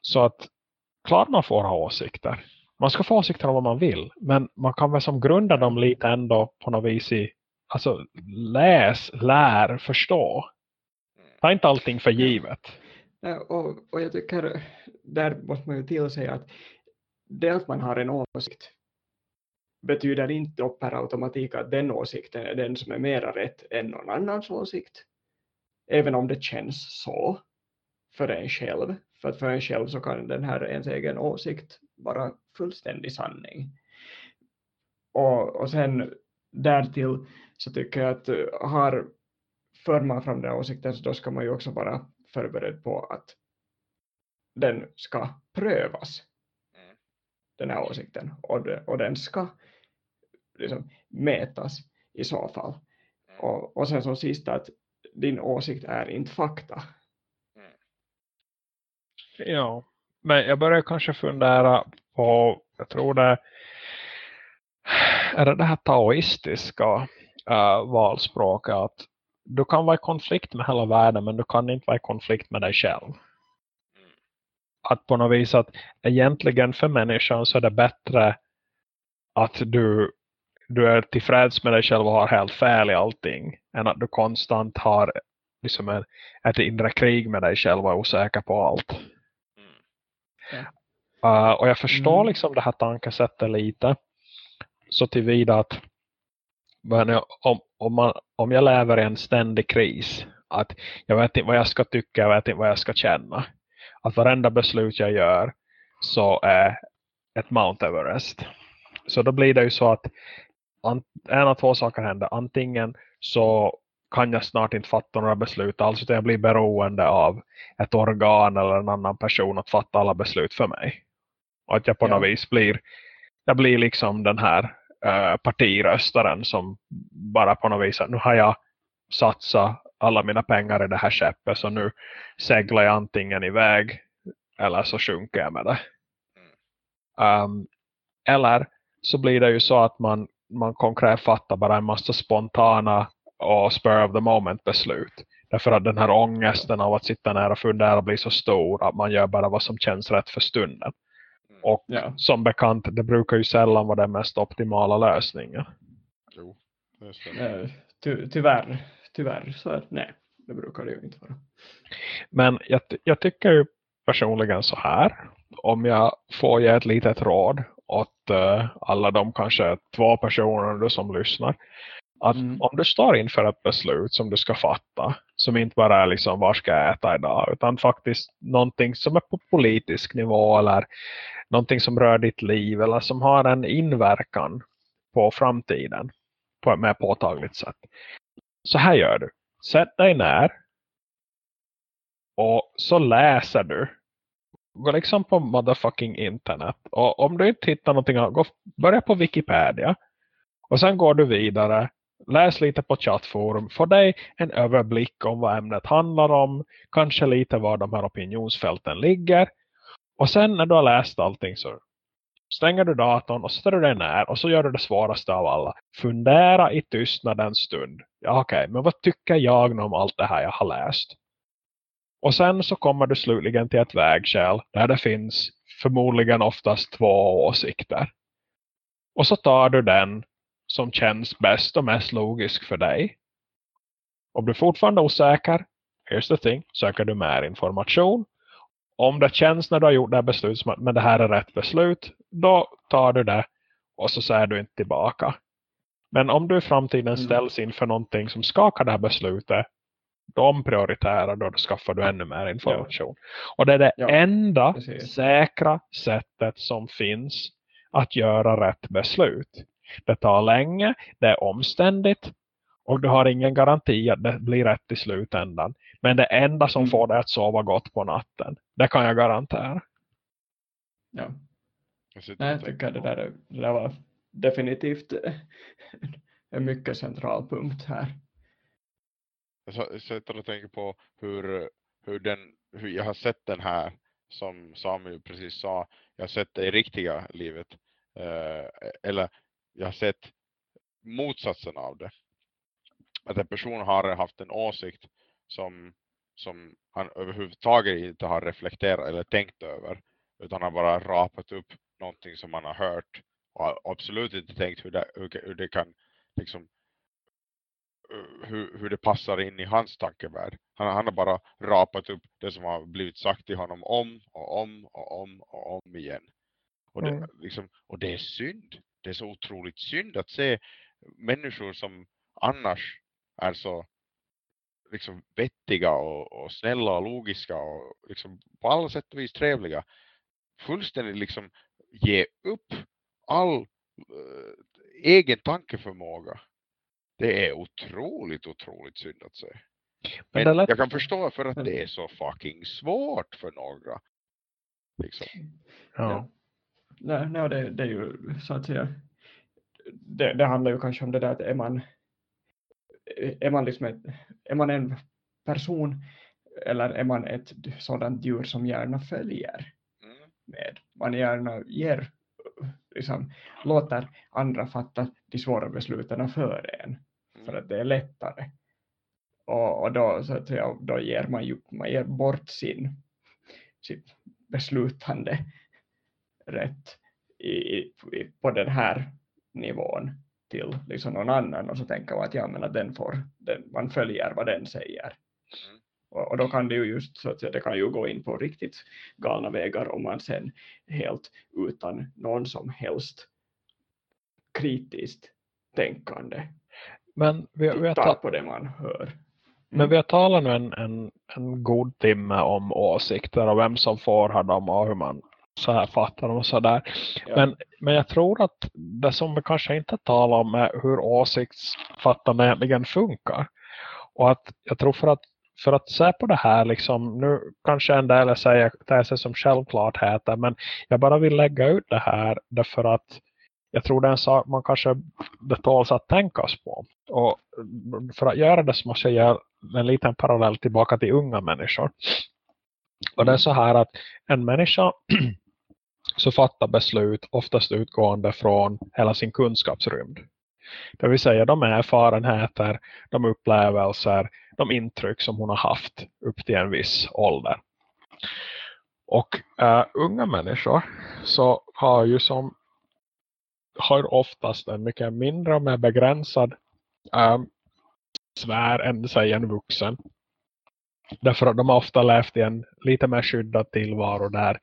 [SPEAKER 1] Så att klart man får ha åsikter. Man ska få åsikter om vad man vill. Men man kan väl som grunda dem lite ändå på något vis i alltså läs, lär, förstå. Ta inte allting för givet.
[SPEAKER 2] Ja, och, och jag tycker, där måste man ju tillsäga att det att man har en åsikt betyder inte per automatik att den åsikten är den som är mera rätt än någon annans åsikt. Även om det känns så för en själv. För att för en själv så kan den här ens egen åsikt vara fullständig sanning. Och, och sen därtill så tycker jag att har, för man fram den åsikten så då ska man ju också vara förberedd på att den ska prövas mm. den här åsikten och, det, och den ska liksom mätas i så fall mm. och, och sen som sista att din åsikt är inte fakta mm.
[SPEAKER 1] ja men jag börjar kanske fundera på jag tror det är det det här taoistiska uh, valspråk att du kan vara i konflikt med hela världen men du kan inte vara i konflikt med dig själv. Att på något vis att egentligen för människan så är det bättre att du, du är tillfreds med dig själv och har helt fel i allting än att du konstant har liksom en, ett inre krig med dig själv och är osäker på allt. Mm. Uh, och jag förstår mm. liksom det här tankesättet lite så tillvida att men om, om, man, om jag lever i en ständig kris att jag vet inte vad jag ska tycka, jag vet inte vad jag ska känna att varenda beslut jag gör så är ett Mount Everest. Så då blir det ju så att en av två saker händer. Antingen så kan jag snart inte fatta några beslut alls utan jag blir beroende av ett organ eller en annan person att fatta alla beslut för mig. Och att jag på ja. något vis blir jag blir liksom den här uh, partiröstaren som bara på något vis nu har jag satsat alla mina pengar i det här skeppet så nu seglar jag antingen iväg eller så sjunker jag med det. Um, eller så blir det ju så att man, man konkret fattar bara en massa spontana och spur of the moment beslut. Därför att den här ångesten av att sitta ner och fundera blir så stor att man gör bara vad som känns rätt för stunden. Och ja. som bekant, det brukar ju sällan vara den mest optimala lösningen.
[SPEAKER 3] Jo,
[SPEAKER 2] det Ty tyvärr, tyvärr så är, nej, det brukar det ju inte vara.
[SPEAKER 1] Men jag, jag tycker ju personligen så här. Om jag får ge ett litet råd åt uh, alla de kanske två personer som lyssnar. Att mm. om du står inför ett beslut som du ska fatta. Som inte bara är liksom vad ska jag äta idag. Utan faktiskt någonting som är på politisk nivå. Eller någonting som rör ditt liv. Eller som har en inverkan på framtiden. På ett mer påtagligt sätt. Så här gör du. Sätt dig ner. Och så läser du gå liksom på motherfucking internet. Och om du inte hittar någonting, gå, börja på Wikipedia. Och sen går du vidare. Läs lite på chattforum. Få dig en överblick om vad ämnet handlar om. Kanske lite var de här opinionsfälten ligger. Och sen när du har läst allting så stänger du datorn och sätter du dig ner. Och så gör du det svåraste av alla. Fundera i tystnad en stund. Ja okej, okay, men vad tycker jag om allt det här jag har läst? Och sen så kommer du slutligen till ett vägskäl där det finns förmodligen oftast två åsikter. Och så tar du den som känns bäst och mest logisk för dig. Om du fortfarande osäker, here's the thing, söker du mer information. Om det känns när du har gjort det här beslutet som att det här är rätt beslut, då tar du det och så säger du inte tillbaka. Men om du i framtiden mm. ställs inför någonting som skakar det här beslutet de prioriterar då skaffar du ännu mer information. Ja. Och det är det ja, enda precis. säkra sättet som finns att göra rätt beslut. Det tar länge, det är omständigt och du har ingen garanti att det blir rätt i slutändan. Men det enda som mm. får dig att sova gott på natten, det kan jag garantera.
[SPEAKER 2] Ja. Jag, Nej, jag tycker det där, det där var definitivt en mycket central punkt här
[SPEAKER 3] jag sitter och tänker på hur, hur, den, hur jag har sett den här som Samuel precis sa. Jag har sett det i riktiga livet. Eh, eller jag har sett motsatsen av det. Att en person har haft en åsikt som, som han överhuvudtaget inte har reflekterat eller tänkt över. Utan har bara rapat upp någonting som man har hört. Och absolut inte tänkt hur det, hur, det kan liksom hur, hur det passar in i hans tankevärld. Han, han har bara rapat upp det som har blivit sagt till honom om och om och om och om igen. Och det, mm. liksom, och det är synd. Det är så otroligt synd att se människor som annars är så liksom vettiga och, och snälla och logiska och liksom på alla sätt och vis trevliga fullständigt liksom ge upp all äh, egen tankeförmåga det är otroligt, otroligt synd att se. Men, Men jag kan förstå för att det är så fucking svårt för några. Liksom.
[SPEAKER 2] Ja. ja. Nej, nej det, det är ju så att säga det, det, handlar ju kanske om det där att är man är man liksom ett, är man en person eller är man ett sådant djur som gärna följer mm. med man gärna ger liksom, låter andra fatta de svåra besluten för en för att det är lättare. Och, och då, så att säga, då ger man ju man ger bort sin, sitt beslutande rätt i, i, på den här nivån till liksom någon annan och så tänker man att, ja, men att den får, den, man följer vad den säger. Mm. Och, och, då kan det ju just så att säga, det kan ju gå in på riktigt galna vägar om man sen helt utan någon som helst kritiskt tänkande
[SPEAKER 1] men vi, vi
[SPEAKER 2] har på det man hör. Mm.
[SPEAKER 1] Men vi har talat nu en, en, en god timme om åsikter och vem som får ha dem och hur man så här fattar de och sådär.
[SPEAKER 2] Ja.
[SPEAKER 1] Men, men jag tror att det som vi kanske inte talar om är hur åsiktsfattande egentligen funkar. Och att jag tror för att för att se på det här, liksom, nu kanske en del säger det sig som självklarheter, men jag bara vill lägga ut det här därför att jag tror det är en sak man kanske det tåls att tänkas på. Och för att göra det så måste jag göra en liten parallell tillbaka till unga människor. Och det är så här att en människa så fattar beslut oftast utgående från hela sin kunskapsrymd. Det vill säga de erfarenheter, de upplevelser, de intryck som hon har haft upp till en viss ålder. Och uh, unga människor så har ju som har oftast en mycket mindre och mer begränsad eh, um, svär än säg en vuxen. Därför att de har ofta levt i en lite mer skyddad tillvaro där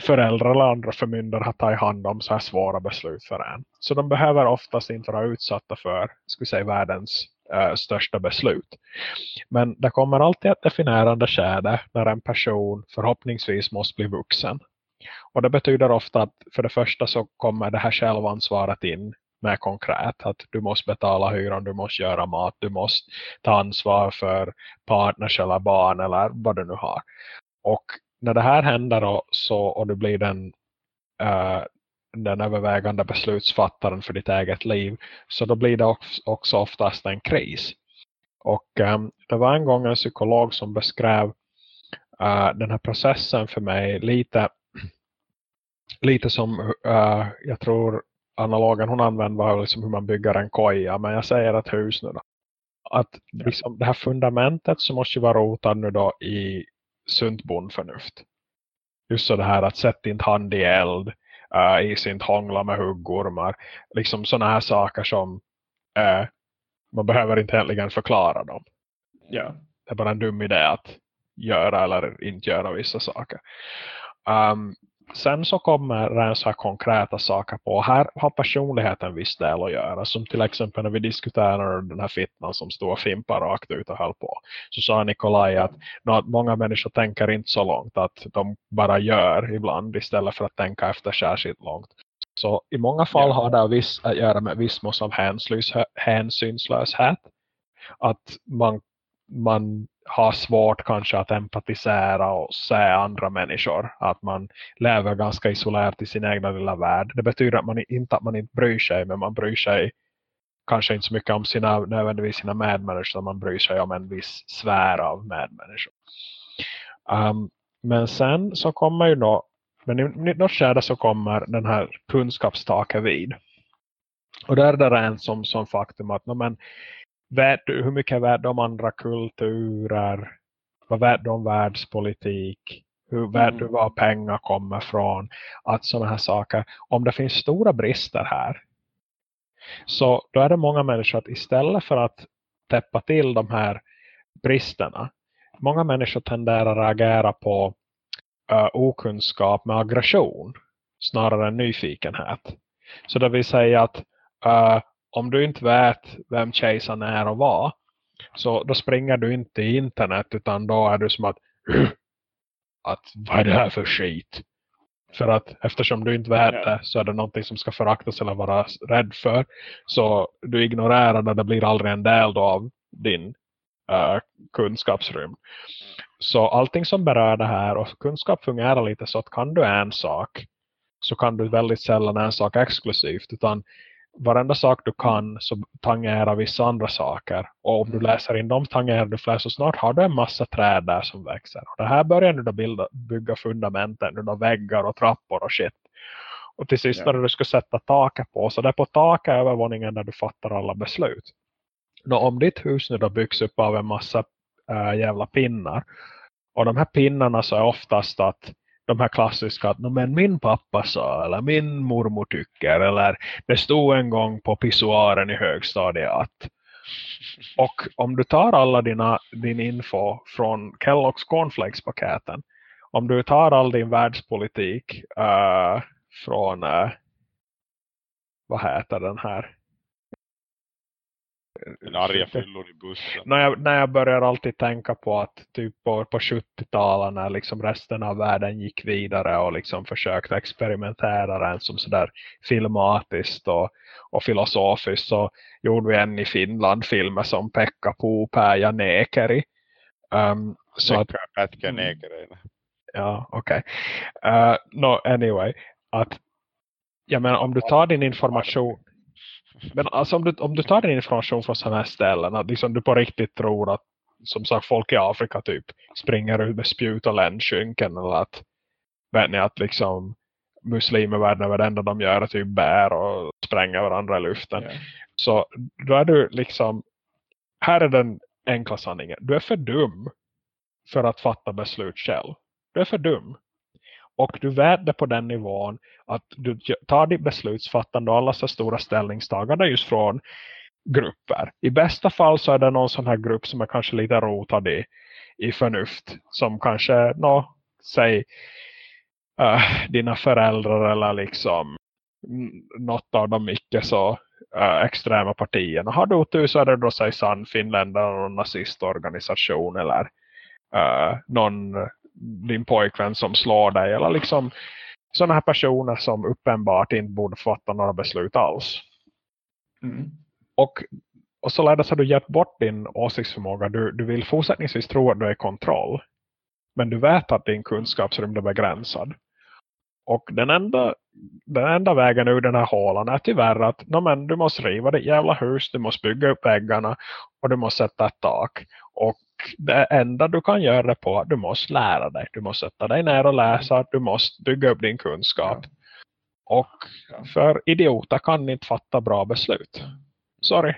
[SPEAKER 1] föräldrar eller andra förmyndare har tagit hand om så här svåra beslut för en. Så de behöver oftast inte vara utsatta för skulle säga, världens äh, största beslut. Men det kommer alltid ett definierande skede när en person förhoppningsvis måste bli vuxen. Och det betyder ofta att för det första så kommer det här självansvaret in mer konkret. Att du måste betala hyran, du måste göra mat, du måste ta ansvar för partners eller barn eller vad du nu har. Och när det här händer och, så, och du blir den, uh, den övervägande beslutsfattaren för ditt eget liv så då blir det också, också oftast en kris. Och um, det var en gång en psykolog som beskrev uh, den här processen för mig lite lite som uh, jag tror analogen hon använde var liksom hur man bygger en koja. Men jag säger ett hus nu då. Att liksom, det här fundamentet så måste ju vara rotad nu då i sunt bondförnuft. Just så det här att sätta inte hand i eld. Uh, i sin hångla med huggormar. Liksom sådana här saker som uh, man behöver inte egentligen förklara dem.
[SPEAKER 2] Ja.
[SPEAKER 1] Det är bara en dum idé att göra eller inte göra vissa saker. Um, sen så kommer det så här konkreta saker på. Här har personligheten en viss del att göra. Som till exempel när vi diskuterar den här fitnan som står och fimpar rakt ut och höll på. Så sa Nikolaj att, att många människor tänker inte så långt. Att de bara gör ibland istället för att tänka efter särskilt långt. Så i många fall har det viss, att göra med viss mått av hänsynslös- hänsynslöshet. Att man, man har svårt kanske att empatisera och se andra människor. Att man lever ganska isolerat i sin egna lilla värld. Det betyder att man inte att man inte bryr sig men man bryr sig kanske inte så mycket om sina, nödvändigtvis sina medmänniskor som man bryr sig om en viss sfär av medmänniskor. Um, men sen så kommer ju då men i något skede så kommer den här kunskapstaket vid. Och där är det rent som, som faktum att no, men, vet du hur mycket vet du om andra kulturer? Vad vet du om världspolitik? Hur vet du
[SPEAKER 2] Mm.
[SPEAKER 1] var pengar kommer från? Att sådana här saker. Om det finns stora brister här. Så då är det många människor att istället för att täppa till de här bristerna. Många människor tenderar att reagera på uh, okunskap med aggression. Snarare än nyfikenhet. Så det vill säga att uh, om du inte vet vem kejsaren är och var. Så då springer du inte i internet utan då är du som att att vad är det här för skit? För att eftersom du inte vet det så är det någonting som ska föraktas eller vara rädd för. Så du ignorerar det, det blir aldrig en del av din uh, kunskapsrymd. Så allting som berör det här och kunskap fungerar lite så att kan du en sak så kan du väldigt sällan en sak exklusivt utan varenda sak du kan så tangerar vissa andra saker. Och om du läser in dem tangerar du fler så snart har du en massa träd där som växer. Och det här börjar nu då bilda, bygga fundamenten, nu då väggar och trappor och shit. Och till sist
[SPEAKER 2] Ja.
[SPEAKER 1] när du ska sätta taket på så det är på taket övervåningen där du fattar alla beslut. Nå, om ditt hus nu då byggs upp av en massa äh, jävla pinnar och de här pinnarna så är oftast att de här klassiska att men min pappa sa eller min mormor tycker eller det stod en gång på pissoaren i högstadiet att och om du tar alla dina, din info från Kellogg's cornflakes-paketen om du tar all din världspolitik uh, från uh, vad heter den här?
[SPEAKER 3] En arga fyllor i bussen.
[SPEAKER 1] när jag, när jag börjar alltid tänka på att typ på, på 70-talet när liksom resten av världen gick vidare och liksom försökte experimentera rent som sådär filmatiskt och, och filosofiskt så gjorde vi en i Finland filmer som Pekka Puupää ja Nekeri. Um, så att,
[SPEAKER 3] Pätkä
[SPEAKER 2] Mm.
[SPEAKER 3] negereina.
[SPEAKER 1] ja okej. Uh, no anyway, att jag menar om du tar din information men alltså om du, om du tar din information från sådana här ställen att liksom du på riktigt tror att som sagt folk i Afrika typ springer ut med spjut och ländskynken eller att vet ni att liksom muslimer världen över det enda de gör är typ bär och spränger varandra i luften.
[SPEAKER 2] Ja.
[SPEAKER 1] Så då är du liksom här är den enkla sanningen. Du är för dum för att fatta beslut själv. Du är för dum. Och du vet det på den nivån att du tar ditt beslutsfattande och alla så stora ställningstagande just från grupper. I bästa fall så är det någon sån här grupp som är kanske lite rotad i, i förnuft. Som kanske, no, säg uh, dina föräldrar eller liksom något av de icke så eh, extrema partierna. Har du otur så är det då säg sann finländare och nazistorganisation eller uh, någon din pojkvän som slår dig eller liksom sådana här personer som uppenbart inte borde fatta några beslut alls.
[SPEAKER 2] Mm.
[SPEAKER 1] Och, och således har du gett bort din åsiktsförmåga. Du, du vill fortsättningsvis tro att du är i kontroll. Men du vet att din kunskapsrymd är begränsad. Och den enda, den enda vägen ur den här hålan är tyvärr att no, men, du måste riva ditt jävla hus, du måste bygga upp väggarna och du måste sätta ett tak. Och det enda du kan göra det på, du måste lära dig. Du måste sätta dig ner och läsa, du måste bygga upp din kunskap. Och
[SPEAKER 2] Ja.
[SPEAKER 1] för idioter kan inte fatta bra beslut. Sorry.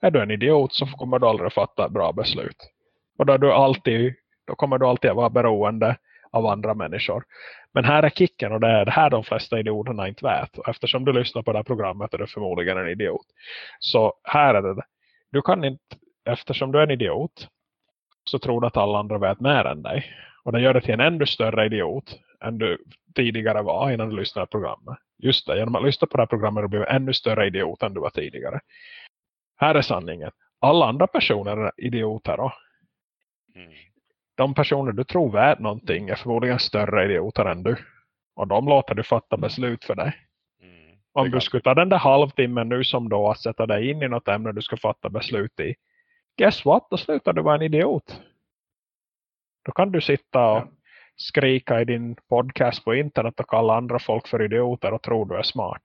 [SPEAKER 1] Är du en idiot så kommer du aldrig fatta bra beslut. Och då, du alltid, då kommer du alltid vara beroende av andra människor. Men här är kicken och det är det här de flesta idioterna inte vet. Och eftersom du lyssnar på det här programmet är du förmodligen en idiot. Så här är det. Du kan inte, eftersom du är en idiot så tror du att alla andra vet mer än dig. Och det gör dig till en ännu större idiot än du tidigare var innan du lyssnade på programmet. Just det, genom att lyssna på det här programmet blir du ännu större idiot än du var tidigare. Här är sanningen. Alla andra personer är idioter då.
[SPEAKER 3] Mm.
[SPEAKER 1] De personer du tror vet någonting är förmodligen större idioter än du. Och de låter du fatta beslut för dig.
[SPEAKER 3] Mm.
[SPEAKER 1] Om du skulle ta den där halvtimmen nu som då att sätta dig in i något ämne du ska fatta beslut i. Guess what? Då slutar du vara en idiot. Då kan du sitta och
[SPEAKER 2] Ja.
[SPEAKER 1] skrika i din podcast på internet och kalla andra folk för idioter och tro du är smart.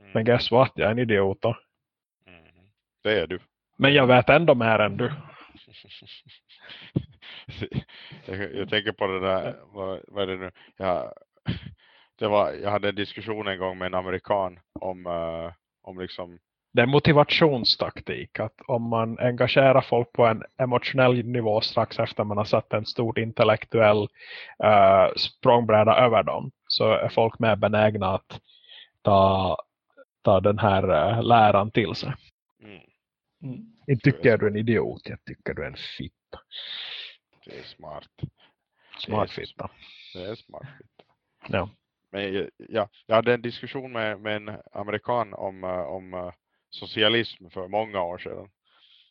[SPEAKER 3] Mm.
[SPEAKER 1] Men guess what? Jag är en idiot då.
[SPEAKER 3] Mm. Det är du.
[SPEAKER 1] Men jag vet ändå mer än du.
[SPEAKER 3] jag, jag tänker på det där, vad, vad är det nu? Jag, det var, jag hade en diskussion en gång med en amerikan om, eh, om liksom,
[SPEAKER 1] Det är motivationstaktik. Att om man engagerar folk på en emotionell nivå strax efter man har satt en stor intellektuell uh, språngbräda över dem. Så är folk mer benägna att ta, ta den här uh, läran till sig.
[SPEAKER 3] mm,
[SPEAKER 2] Mm.
[SPEAKER 1] Inte tycker jag du är en idiot, jag tycker du är en fitta.
[SPEAKER 3] det är smart.
[SPEAKER 1] Smart
[SPEAKER 3] Det är så
[SPEAKER 1] fitta.
[SPEAKER 3] Det är smart.
[SPEAKER 1] Ja.
[SPEAKER 3] Men jag- ja, jag hade en diskussion med, med en amerikan om, eh, om socialism för många år sedan.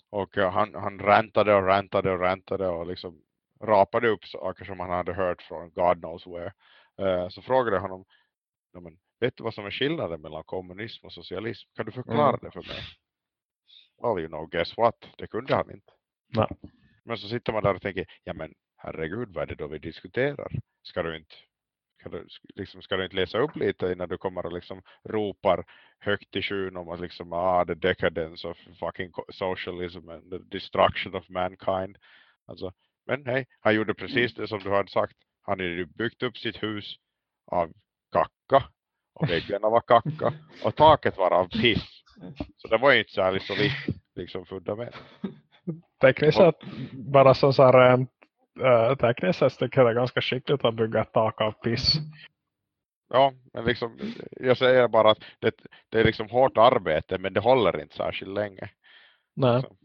[SPEAKER 3] Och eh, han, han rantade och rantade och rantade och liksom rapade upp saker som han hade hört från God knows where. Eh, Så frågade jag honom, "Ja, men, vet du vad som är skillnaden mellan kommunism och socialism? Kan du förklara
[SPEAKER 1] Mm.
[SPEAKER 3] det för mig? Well, you know, guess what? Det kunde han inte.
[SPEAKER 1] Nej.
[SPEAKER 3] Men så sitter man där och tänker, ja men herregud, vad är det då vi diskuterar? Ska du inte, ska du, liksom, ska du inte läsa upp lite innan du kommer och liksom ropar högt i skyn om att liksom, ah, the decadence of fucking socialism and the destruction of mankind. Alltså, men nej, han gjorde precis det som du hade sagt. Han hade byggt upp sitt hus av kacka och väggarna var kacka och taket var av piss. Så det var ju inte särskilt solitt liksom fundament.
[SPEAKER 1] Tekniskt sett, bara så, så här, uh, tekniskt sett tycker jag det är ganska skickligt att bygga ett tak av piss.
[SPEAKER 3] Ja, men liksom, jag säger bara att det, det är liksom hårt arbete men det håller inte särskilt länge.
[SPEAKER 1] Nej.
[SPEAKER 3] Så.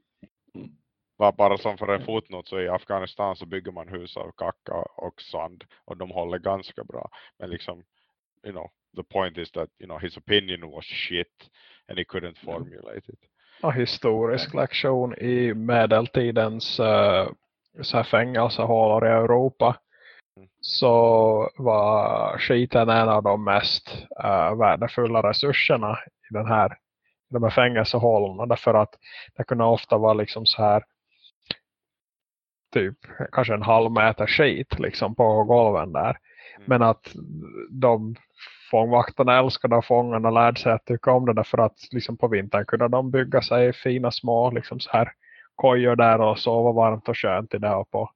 [SPEAKER 3] Bara, bara som för en fotnot så i Afghanistan så bygger man hus av kacka och sand och de håller ganska bra. Men liksom, you know, the point is that, you know, his opinion was shit and he couldn't formulate it.
[SPEAKER 1] ja, historisk lektion i medeltidens uh, så här fängelsehålor i Europa
[SPEAKER 3] Mm.
[SPEAKER 1] så var skiten en av de mest uh, värdefulla resurserna i den här de här fängelsehålorna därför att det kunde ofta vara liksom så här typ kanske en halv meter skit liksom på golven där
[SPEAKER 3] Mm.
[SPEAKER 1] men att de fångvaktarna älskade och fångarna lärde sig att tycka om det därför att liksom på vintern kunde de bygga sig fina små liksom så här kojor där och sova varmt och skönt i det och på,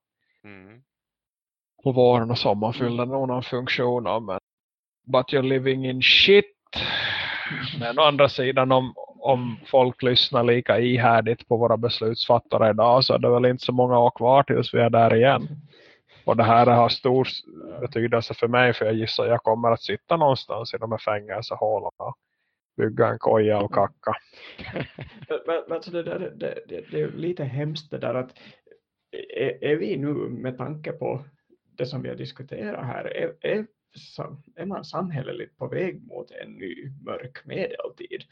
[SPEAKER 3] Mm.
[SPEAKER 1] på våren och sommaren fyllde nog någon funktion av men but you're living in shit. Men å andra sidan om, om folk lyssnar lika ihärdigt på våra beslutsfattare idag så är det väl inte så många år kvar tills vi är där igen. Och det här har stor betydelse för mig för jag gissar att jag kommer att sitta någonstans i de här fängelsehålorna bygga en koja och kacka.
[SPEAKER 2] Men, men alltså det, där, det, det, det är ju lite hemskt det där att är, är vi nu med tanke på det som vi har diskuterat här, är, är, sam- är man samhälleligt på väg mot en ny mörk medeltid?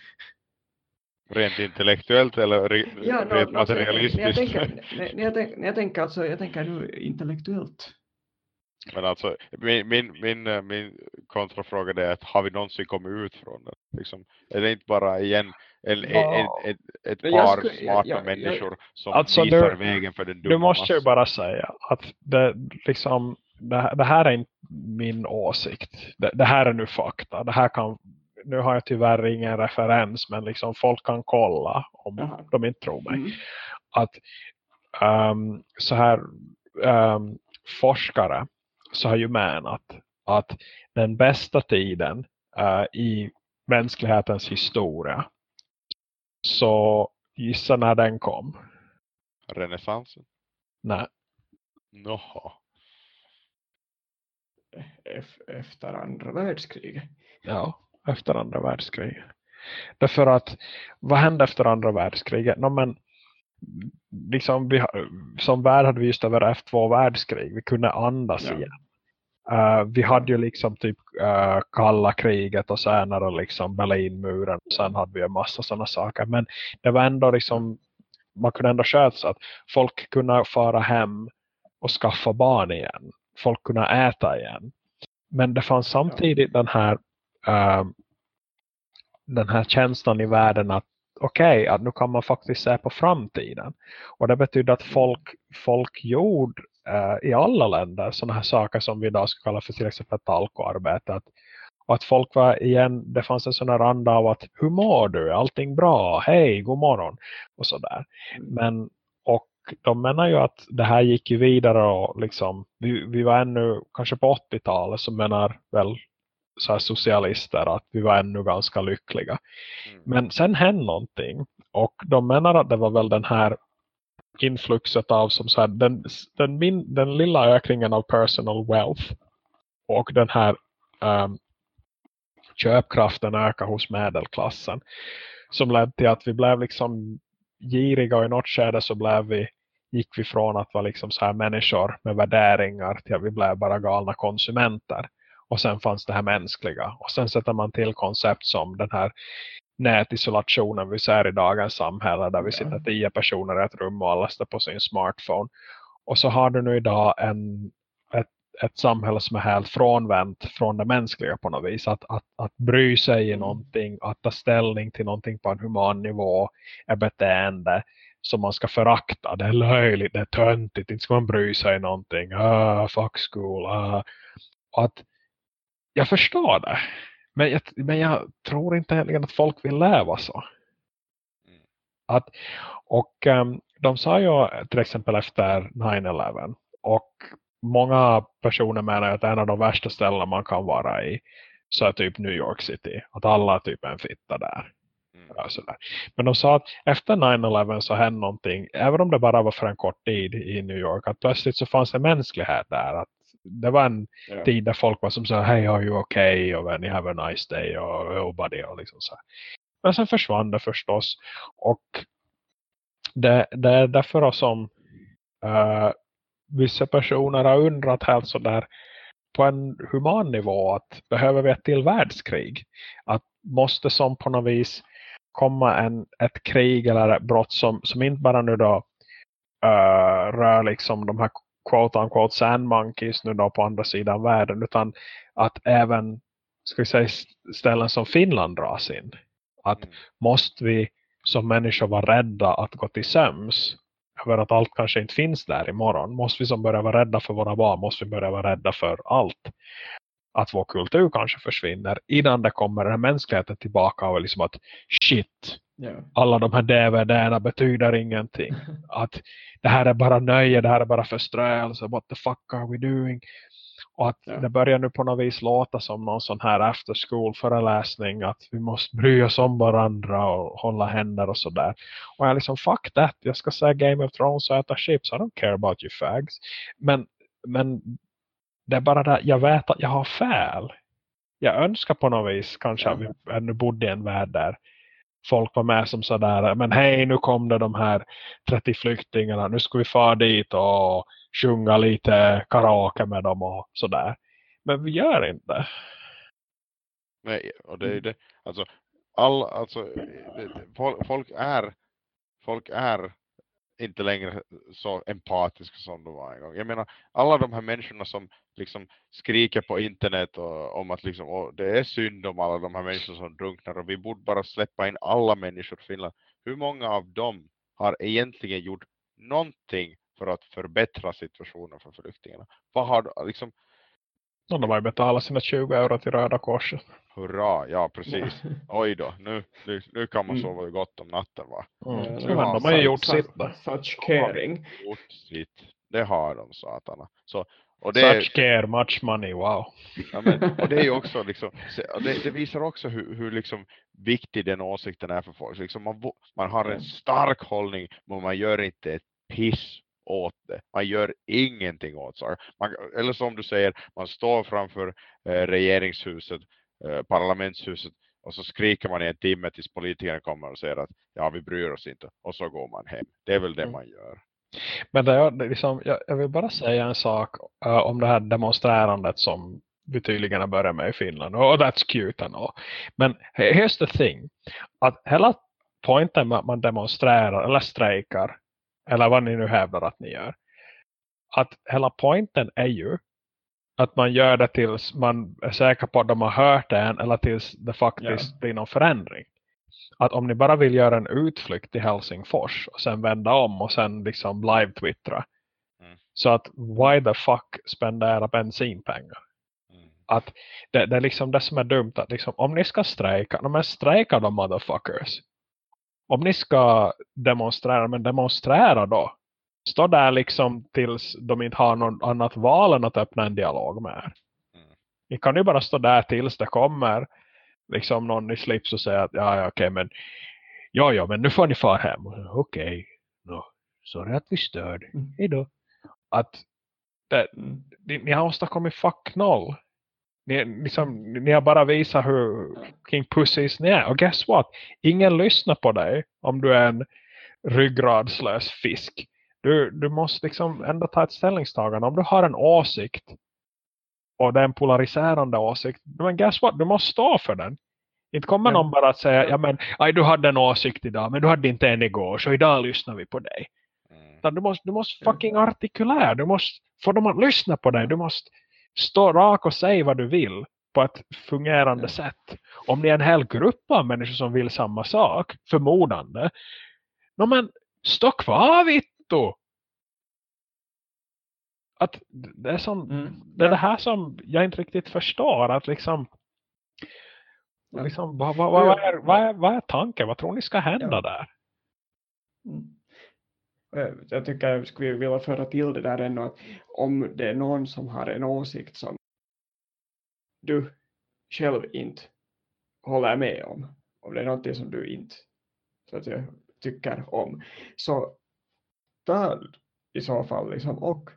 [SPEAKER 3] Rent intellektuellt eller
[SPEAKER 2] Ja,
[SPEAKER 3] rent
[SPEAKER 2] jag-
[SPEAKER 3] materialistiskt?
[SPEAKER 2] När jag, tänker, när, när jag, tänker, när jag tänker alltså, jag tänker nu intellektuellt.
[SPEAKER 3] Men alltså, min, min, min, eh, min kontrafråga är att har vi någonsin kommit ut från det? Liksom, är det inte bara igen en,
[SPEAKER 1] Ja.
[SPEAKER 3] en, ett, ett
[SPEAKER 2] jag
[SPEAKER 3] par
[SPEAKER 2] skulle-
[SPEAKER 3] smarta
[SPEAKER 2] jag- jag-
[SPEAKER 3] människor som
[SPEAKER 1] Alltså,
[SPEAKER 3] visar
[SPEAKER 1] du-
[SPEAKER 3] vägen för den dumma
[SPEAKER 1] Du måste ju bara säga att det, liksom, det, det här är inte min åsikt. Det, det här är nu fakta. Det här kan, nu har jag tyvärr ingen referens men liksom folk kan kolla om
[SPEAKER 2] Jaha.
[SPEAKER 1] de inte tror mig.
[SPEAKER 2] Mm.
[SPEAKER 1] att ehm, så här ehm, forskare så har ju menat att den bästa tiden eh, i mänsklighetens historia så gissa när den kom.
[SPEAKER 3] Renässansen?
[SPEAKER 1] Nej,
[SPEAKER 3] Noha.
[SPEAKER 2] Ef- Efter andra världskriget.
[SPEAKER 1] ja, efter andra världskriget. Därför att vad hände efter andra världskriget? No, men, liksom vi, som värld hade vi just överlevt två världskrig. Vi kunde andas
[SPEAKER 2] Ja.
[SPEAKER 1] igen. Eh, vi hade ju liksom typ eh, kalla kriget och senare liksom Berlinmuren sen hade vi en massa sådana saker. Men det var ändå liksom man kunde ändå sköta så att folk kunde fara hem och skaffa barn igen. Folk kunde äta igen. Men det fanns samtidigt den här eh, den här känslan i världen att okej, att nu kan man faktiskt se på framtiden. Och det betyder att folk, folk gjorde i alla länder sådana här saker som vi idag skulle kalla för till exempel talkoarbete. Att, och att folk var igen, det fanns en sån här anda av att hur mår du? Allting bra? Hej, god morgon. Och sådär. Men, och de menar ju att det här gick ju vidare och liksom, vi, vi var ännu, kanske på 80-talet så menar väl så här socialister att vi var ännu ganska lyckliga.
[SPEAKER 3] Mm.
[SPEAKER 1] Men sen hände någonting och de menar att det var väl den här influxet av som så här, den, den, min, den lilla ökningen av personal wealth och den här um, köpkraften ökar hos medelklassen som ledde till att vi blev liksom giriga och i något skede så blev vi gick vi från att vara liksom så här människor med värderingar till att vi blev bara galna konsumenter. Och sen fanns det här mänskliga. Och sen sätter man till koncept som den här nätisolationen vi ser i dagens samhälle där vi sitter tio personer i ett rum och alla står på sin smartphone. Och så har du nu idag en, ett, ett samhälle som är helt frånvänt från det mänskliga på något vis. Att, att, att bry sig i
[SPEAKER 2] Mm.
[SPEAKER 1] någonting, att ta ställning till någonting på en human nivå är beteende som man ska förakta. Det är löjligt, det är töntigt, inte ska man bry sig i någonting. Ah, fuck school. Ah. Att jag förstår det. Men jag, men jag tror inte egentligen att folk vill leva så.
[SPEAKER 3] Mm.
[SPEAKER 1] Att, och um, de sa ju till exempel efter 9-11 och många personer menar att en av de värsta ställena man kan vara i så är typ New York City. Att alla är typ en fitta där.
[SPEAKER 3] Mm.
[SPEAKER 1] Men de sa att efter 9-11 så hände någonting, även om det bara var för en kort tid i New York, att plötsligt så fanns det mänsklighet där. Att det var en
[SPEAKER 2] Ja.
[SPEAKER 1] tid där folk var som sa hej, are you okay? Och when you have a nice day och buddy och liksom så här. Men sen försvann det förstås. Och det, det är därför som uh, vissa personer har undrat helt sådär på en human nivå att behöver vi ett till världskrig? Att måste som på något vis komma en, ett krig eller ett brott som, som inte bara nu då uh, rör liksom de här quote unquote sand monkeys nu då på andra sidan världen utan att även ska vi säga, ställen som Finland dras in. Att mm. måste vi som människor vara rädda att gå till söms över att allt kanske inte finns där imorgon. Måste vi som börja vara rädda för våra barn, måste vi börja vara rädda för allt. Att vår kultur kanske försvinner innan det kommer den här mänskligheten tillbaka och liksom att shit, yeah. alla de här DVDerna betyder ingenting. att det här är bara nöje, det här är bara förströelse, what the fuck are we doing? Och att ja. det börjar nu på något vis låta som någon sån här after school föreläsning att vi måste bry oss om varandra och hålla händer och sådär. Och jag är liksom, fuck that, jag ska säga Game of Thrones och äta chips, I don't care about you fags. Men, men det är bara det, jag vet att jag har fel. Jag önskar på något vis kanske ja. att vi ännu bodde i en värld där folk var med som sådär, men hej nu kom det de här 30 flyktingarna, nu ska vi fara dit och sjunga lite karaoke med dem och sådär. Men vi gör inte.
[SPEAKER 3] Nej, och det är det, alltså, all, alltså folk är folk är inte längre så empatiska som de var en gång. Jag menar, alla de här människorna som liksom skriker på internet och, om att liksom, och det är synd om alla de här människorna som drunknar och vi borde bara släppa in alla människor i Finland. Hur många av dem har egentligen gjort någonting för att förbättra situationen för flyktingarna? Vad har liksom
[SPEAKER 1] och de har ju betalat sina 20 euro till Röda Korset.
[SPEAKER 3] Hurra, ja precis. Oj då, nu, nu, nu kan man mm. sova gott om natten va?
[SPEAKER 1] Mm. Men de har ju gjort sitt.
[SPEAKER 2] Such caring.
[SPEAKER 3] Gjort sitt. Det har de satana. Så,
[SPEAKER 1] och det, Such care, much money, wow.
[SPEAKER 3] Ja, men, och det är också liksom, det, det, visar också hur, hur liksom viktig den åsikten är för folk. Liksom man, man har en stark hållning men man gör inte ett piss åt det. Man gör ingenting åt saker. Man, eller som du säger, man står framför eh, regeringshuset, eh, parlamentshuset och så skriker man i en timme tills politikerna kommer och säger att ja, vi bryr oss inte. Och så går man hem. Det är väl det mm. man gör.
[SPEAKER 1] Men det är, liksom, jag, jag, vill bara säga en sak uh, om det här demonstrerandet som vi tydligen har börjat med i Finland. Och oh, that's cute and all. Men here's the thing. Att hela poängen med att man demonstrerar eller strejkar eller vad ni nu hävdar att ni gör. Att hela poängen är ju att man gör det tills man är säker på att de har hört än eller tills det faktiskt yeah. blir någon förändring. Att om ni bara vill göra en utflykt till Helsingfors och sen vända om och sen liksom live-twittra. Mm. Så att why the fuck spendera bensinpengar? Mm. Att det, det, är liksom det som är dumt att liksom, om ni ska strejka, de är strejka de motherfuckers om ni ska demonstrera, men demonstrera då. Stå där liksom tills de inte har något annat val än att öppna en dialog med er. Mm. Ni kan ju bara stå där tills det kommer liksom någon i slips och säga att ja, ja okej men ja, ja, men nu får ni fara hem. Okej, okay. no, sorry att vi störde. Mm. Hejdå. Att det, ni, ni har åstadkommit fuck noll. Ni, liksom, ni har bara visat hur King Pussies ni är. Och guess what? Ingen lyssnar på dig om du är en ryggradslös fisk. Du, du måste liksom ändå ta ett ställningstagande. Om du har en åsikt och det är en polariserande åsikt. Men guess what? Du måste stå för den. Inte kommer någon bara att säga ja men aj, du hade en åsikt idag men du hade inte en igår så idag lyssnar vi på dig. Mm. Du måste, du måste fucking artikulär. Du måste få dem att lyssna på dig. Du måste stå rak och säg vad du vill på ett fungerande mm. sätt. Om det är en hel grupp av människor som vill samma sak, förmodande. No, men stå kvar Vittu! Att det är, som, mm. det är det här som jag inte riktigt förstår. Att liksom, ja. liksom vad, vad, vad, är, vad, är, vad är tanken? Vad tror ni ska hända ja. där?
[SPEAKER 2] Mm. Eh, jag tycker jag skulle vilja föra till det där ändå att om det är någon som har en åsikt som du själv inte håller med om, om det är något som du inte så att jag tycker om, så ta i så fall liksom och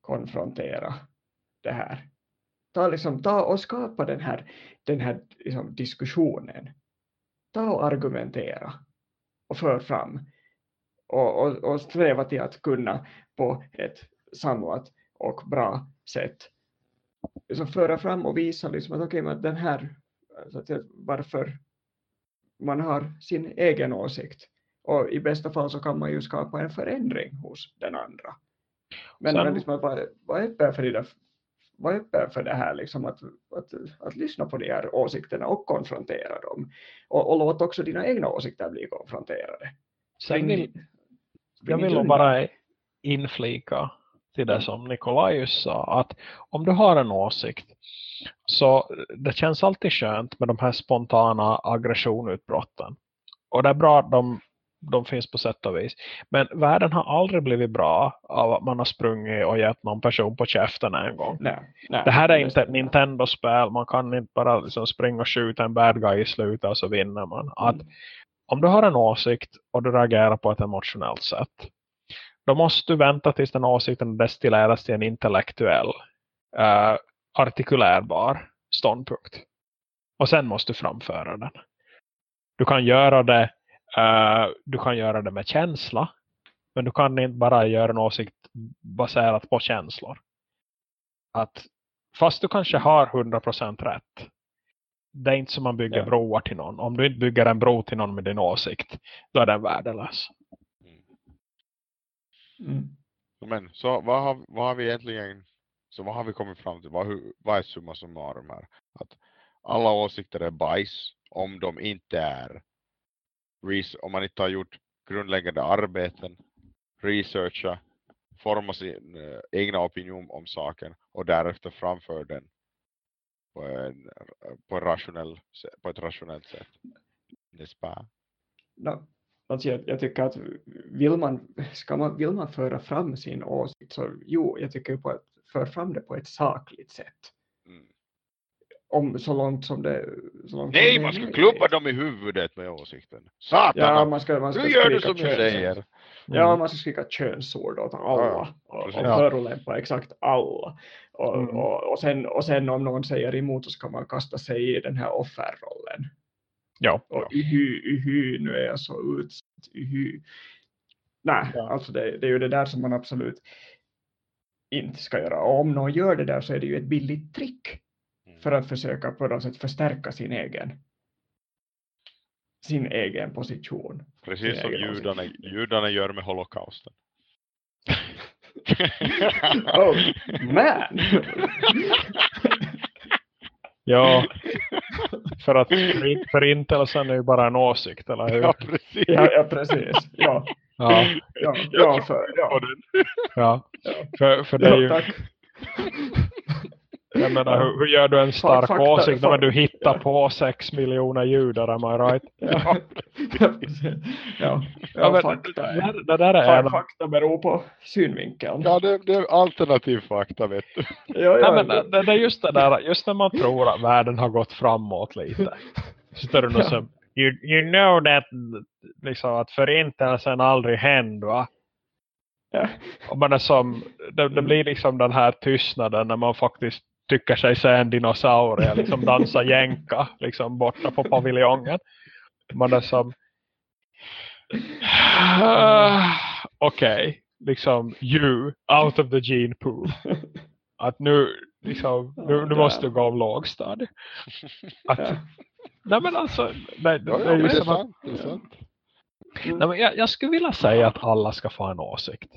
[SPEAKER 2] konfrontera det här. Ta, liksom, ta och skapa den här, den här liksom, diskussionen. Ta och argumentera och för fram och, och, och sträva till att kunna på ett samlat och bra sätt liksom föra fram och visa liksom att okay, men den här så att, varför man har sin egen åsikt. Och i bästa fall så kan man ju skapa en förändring hos den andra. Men,
[SPEAKER 1] Sen-
[SPEAKER 2] men liksom att vara, vara öppen för det där, vara öppen för det här liksom att, att, att lyssna på de här åsikterna och konfrontera dem. Och, och låt också dina egna åsikter bli konfronterade.
[SPEAKER 1] Sen vill, jag vill
[SPEAKER 2] undan.
[SPEAKER 1] bara inflika till det som Nikolajus sa. Att om du har en åsikt så det känns alltid skönt med de här spontana aggressionutbrotten. Och det är bra att de, de finns på sätt och vis. Men världen har aldrig blivit bra av att man har sprungit och gett någon person på käften en gång.
[SPEAKER 2] Nej, nej,
[SPEAKER 1] Det här är inte ett. Nintendo-spel. Man kan inte bara liksom springa och skjuta en bad guy i slutet och så vinner man. Att
[SPEAKER 2] Mm
[SPEAKER 1] om du har en åsikt och du reagerar på ett emotionellt sätt. Då måste du vänta tills den åsikten destilleras till en intellektuell, eh, uh, artikulärbar ståndpunkt. Och sen måste du framföra den. Du kan göra det, uh, du kan göra det med känsla. Men du kan inte bara göra en åsikt baserat på känslor. Att fast du kanske har 100% rätt. Det är inte som man bygger
[SPEAKER 2] Ja.
[SPEAKER 1] broar till någon. Om du inte bygger en bro till någon med din åsikt. Då är den värdelös.
[SPEAKER 2] Mm.
[SPEAKER 3] Men så vad har, vad har vi egentligen, så vad har vi kommit fram till? Vad, hur, vad är summa summarum här? Att alla åsikter är bajs om de inte är, om man inte har gjort grundläggande arbeten, researcha, forma sin eh, egna opinion om saken och därefter framför den på, en, på, rationell, på ett rationellt sätt.
[SPEAKER 2] No, alltså jag, jag tycker att vill man, ska man, vill man föra fram sin åsikt så jo, jag tycker på att föra fram det på ett sakligt sätt.
[SPEAKER 3] Mm.
[SPEAKER 2] Om så långt som det så långt som
[SPEAKER 3] Nej,
[SPEAKER 2] det är
[SPEAKER 3] man ska klubba dem i huvudet med åsikten. Satan!
[SPEAKER 2] Ja, man ska, man ska
[SPEAKER 3] nu gör du
[SPEAKER 2] skrika
[SPEAKER 3] som jag
[SPEAKER 2] köns-
[SPEAKER 3] säger.
[SPEAKER 2] Ja,
[SPEAKER 1] Mm.
[SPEAKER 2] man ska skrika könsord åt
[SPEAKER 3] Ja,
[SPEAKER 2] alla och, och.
[SPEAKER 1] Ja.
[SPEAKER 2] förolämpa exakt alla. Och,
[SPEAKER 1] Mm.
[SPEAKER 2] och, och, sen, och sen om någon säger emot så ska man kasta sig i den här offerrollen.
[SPEAKER 1] Ja.
[SPEAKER 2] Och uhy, uhy, nu är jag så utsatt, uhy. Nej,
[SPEAKER 1] Ja.
[SPEAKER 2] alltså det, det är ju det där som man absolut inte ska göra. Och om någon gör det där så är det ju ett billigt trick. För att försöka på något sätt förstärka sin egen sin egen position.
[SPEAKER 3] Precis
[SPEAKER 2] sin
[SPEAKER 3] som judarna, judarna gör med holokausten.
[SPEAKER 2] Oh, man!
[SPEAKER 1] Ja, för att förin- förintelsen är ju bara en åsikt, eller hur?
[SPEAKER 3] ja, precis.
[SPEAKER 2] ja, ja, precis. Ja,
[SPEAKER 1] Ja,
[SPEAKER 2] ja, ja, för, ja.
[SPEAKER 1] Ja. För, för det är
[SPEAKER 2] ja
[SPEAKER 1] ju,
[SPEAKER 2] tack.
[SPEAKER 1] Jag menar, hur, hur gör du en stark
[SPEAKER 2] fakta-
[SPEAKER 1] åsikt när du hittar
[SPEAKER 2] ja.
[SPEAKER 1] på sex miljoner judar, am I right?
[SPEAKER 2] Ja, ja, ja,
[SPEAKER 1] Ja, men
[SPEAKER 2] fakta,
[SPEAKER 1] det,
[SPEAKER 2] är-
[SPEAKER 1] där- det där är
[SPEAKER 2] fakta beror på synvinkeln.
[SPEAKER 3] Ja, det, det är alternativ fakta vet du.
[SPEAKER 2] Ja, ja,
[SPEAKER 1] Nej, men det, det är just det där, just när man tror att världen har gått framåt lite. Så står det något
[SPEAKER 2] Ja.
[SPEAKER 1] som, you, you know that, liksom att förintelsen aldrig hände va?
[SPEAKER 2] ja.
[SPEAKER 1] Och man är som, det, det blir liksom den här tystnaden när man faktiskt tycker sig se en dinosaurie liksom dansa jänka liksom borta på paviljongen. Man är som okej, liksom you out of the gene pool. Att nu liksom, nu, nu måste du gå av lågstadiet. Att,
[SPEAKER 2] Ja.
[SPEAKER 1] Nej men alltså, det, det, är ju som att. Nej, men jag, jag skulle vilja säga att alla ska få en åsikt.